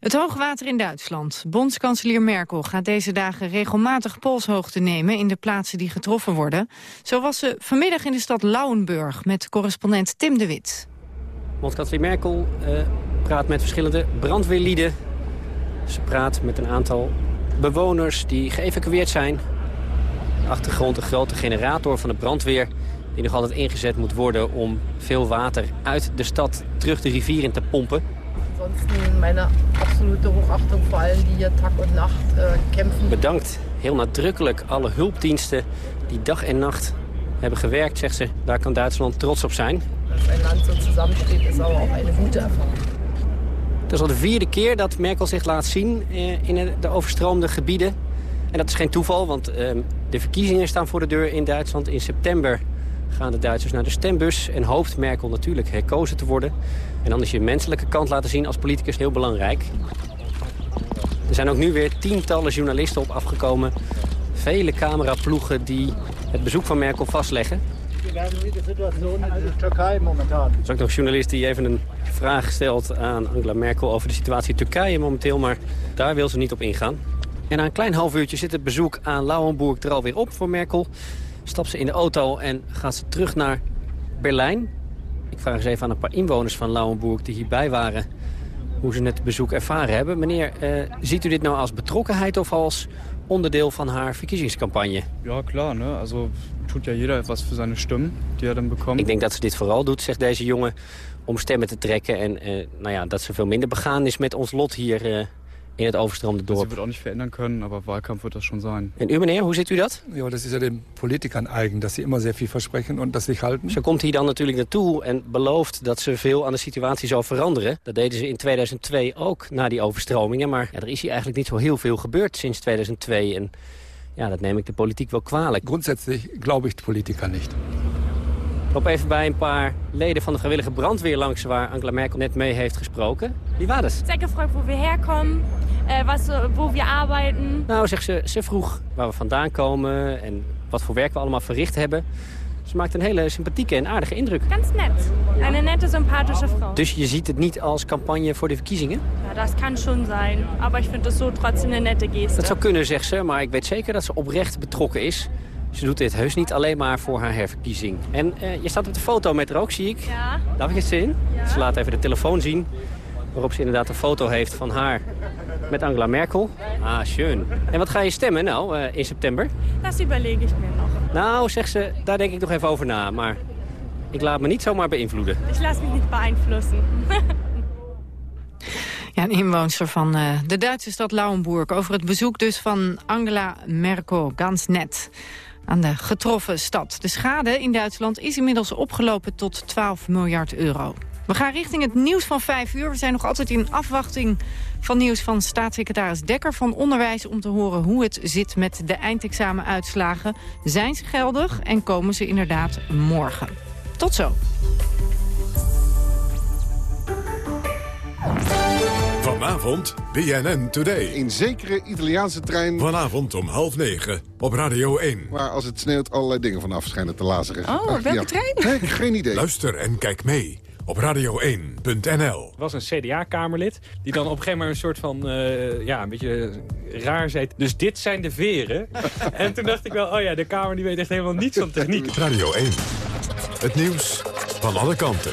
Het hoogwater in Duitsland. Bondskanselier Merkel gaat deze dagen regelmatig polshoogte nemen in de plaatsen die getroffen worden. Zo was ze vanmiddag in de stad Lauenburg met correspondent Tim de Wit. Bondskanselier Merkel uh, praat met verschillende brandweerlieden. Ze praat met een aantal bewoners die geëvacueerd zijn. Achtergrond een grote generator van de brandweer die nog altijd ingezet moet worden om veel water uit de stad terug de rivier in te pompen. Ansonsten mijn absolute hoogachting voor allen die hier dag en nacht uh, kämpfen. Bedankt heel nadrukkelijk alle hulpdiensten die dag en nacht hebben gewerkt, zegt ze. Daar kan Duitsland trots op zijn. Dat een land zo samensteekt is ook een goede ervaring. Het is al de vierde keer dat Merkel zich laat zien eh, in de overstroomde gebieden. En dat is geen toeval, want ehm, de verkiezingen staan voor de deur in Duitsland. In september gaan de Duitsers naar de stembus en hoopt Merkel natuurlijk herkozen te worden. En dan is je menselijke kant laten zien als politicus heel belangrijk. Er zijn ook nu weer tientallen journalisten op afgekomen. Vele cameraploegen die het bezoek van Merkel vastleggen. Er is ook nog een journalist die even een vraag stelt aan Angela Merkel over de situatie in Turkije momenteel. Maar daar wil ze niet op ingaan. En na een klein half uurtje zit het bezoek aan Lauenburg er alweer op voor Merkel. Stapt ze in de auto en gaat ze terug naar Berlijn. Ik vraag eens even aan een paar inwoners van Lauenburg die hierbij waren... hoe ze het bezoek ervaren hebben. Meneer, uh, ziet u dit nou als betrokkenheid of als onderdeel van haar verkiezingscampagne? Ja, klaar. Ne? Also tut ja jeder etwas voor zijn stem die hij dan bekommt. Ik denk dat ze dit vooral doet, zegt deze jongen, om stemmen te trekken. En uh, nou ja, dat ze veel minder begaan is met ons lot hier uh, in het overstroomde dorp. Dat wird auch nicht verändern können, aber Wahlkampf wird das schon sein. En u meneer, hoe ziet u dat? Ja, das ist ja den Politikern eigen, dass sie immer sehr viel versprechen und das sich halten. Ze komt hier dan natuurlijk naartoe en belooft dat ze veel aan de situatie zal veranderen. Dat deden ze in 2002 ook, na die overstromingen. Maar ja, er is hier eigenlijk niet zo heel veel gebeurd sinds 2002. En ja, dat neem ik de politiek wel kwalijk. Grundsätzlich glaube ich de Politiker niet. Loop even bij een paar leden van de vrijwillige brandweer langs... waar Angela Merkel net mee heeft gesproken. Wie was het? Zij gefragt waar we herkomen, uh, was, waar we arbeiten. Nou, zegt ze, ze vroeg waar we vandaan komen... en wat voor werk we allemaal verricht hebben. Ze maakt een hele sympathieke en aardige indruk. Ganz net. Een nette, sympathische vrouw. Dus je ziet het niet als campagne voor de verkiezingen? Ja, dat kan schon zijn. Maar ik vind het zo trotzdem een nette geste. Dat zou kunnen, zegt ze, maar ik weet zeker dat ze oprecht betrokken is. Ze doet dit heus niet alleen maar voor haar herverkiezing. En uh, je staat op de foto met haar ook, zie ik. Ja. Darf ik zien? Ja. Ze laat even de telefoon zien. Waarop ze inderdaad een foto heeft van haar met Angela Merkel. Ah, schön. En wat ga je stemmen nou uh, in september? Dat überlege ik me nog. Nou, zegt ze, daar denk ik nog even over na. Maar ik laat me niet zomaar beïnvloeden. Ik laat me niet beïnvloeden. Ja, een inwoonster van uh, de Duitse stad Lauenburg... over het bezoek dus van Angela Merkel, ganz net aan de getroffen stad. De schade in Duitsland is inmiddels opgelopen tot 12 miljard euro. We gaan richting het nieuws van 5 uur. We zijn nog altijd in afwachting van nieuws van staatssecretaris Dekker van Onderwijs... om te horen hoe het zit met de eindexamenuitslagen. Zijn ze geldig en komen ze inderdaad morgen? Tot zo. Vanavond BNN Today. Een zekere Italiaanse trein. Vanavond om half negen op Radio 1. Waar als het sneeuwt allerlei dingen vanaf schijnen te lazeren. Oh, Ach, welke trein? Nee, geen idee. Luister en kijk mee op radio1.nl. was een CDA-kamerlid die dan op een gegeven moment een soort van, uh, ja, een beetje raar zei. Dus dit zijn de veren. en toen dacht ik wel, oh ja, de Kamer die weet echt helemaal niets van techniek. Radio 1, het nieuws van alle kanten.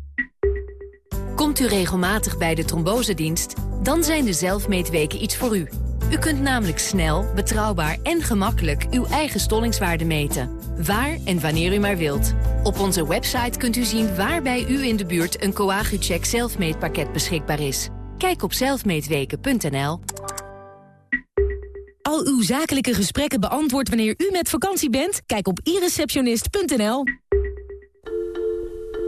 Komt u regelmatig bij de trombosedienst? Dan zijn de zelfmeetweken iets voor u. U kunt namelijk snel, betrouwbaar en gemakkelijk uw eigen stollingswaarde meten. Waar en wanneer u maar wilt. Op onze website kunt u zien waar bij u in de buurt een Coagucheck zelfmeetpakket beschikbaar is. Kijk op zelfmeetweken.nl. Al uw zakelijke gesprekken beantwoord wanneer u met vakantie bent? Kijk op ireceptionist.nl.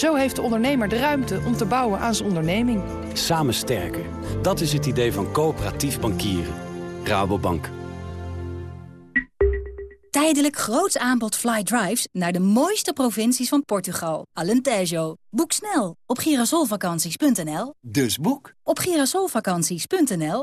Zo heeft de ondernemer de ruimte om te bouwen aan zijn onderneming. Samen sterker. Dat is het idee van coöperatief bankieren. Rabobank. Tijdelijk groots aanbod fly drives naar de mooiste provincies van Portugal. Alentejo. Boek snel op girasolvakanties.nl. Dus boek op girasolvakanties.nl.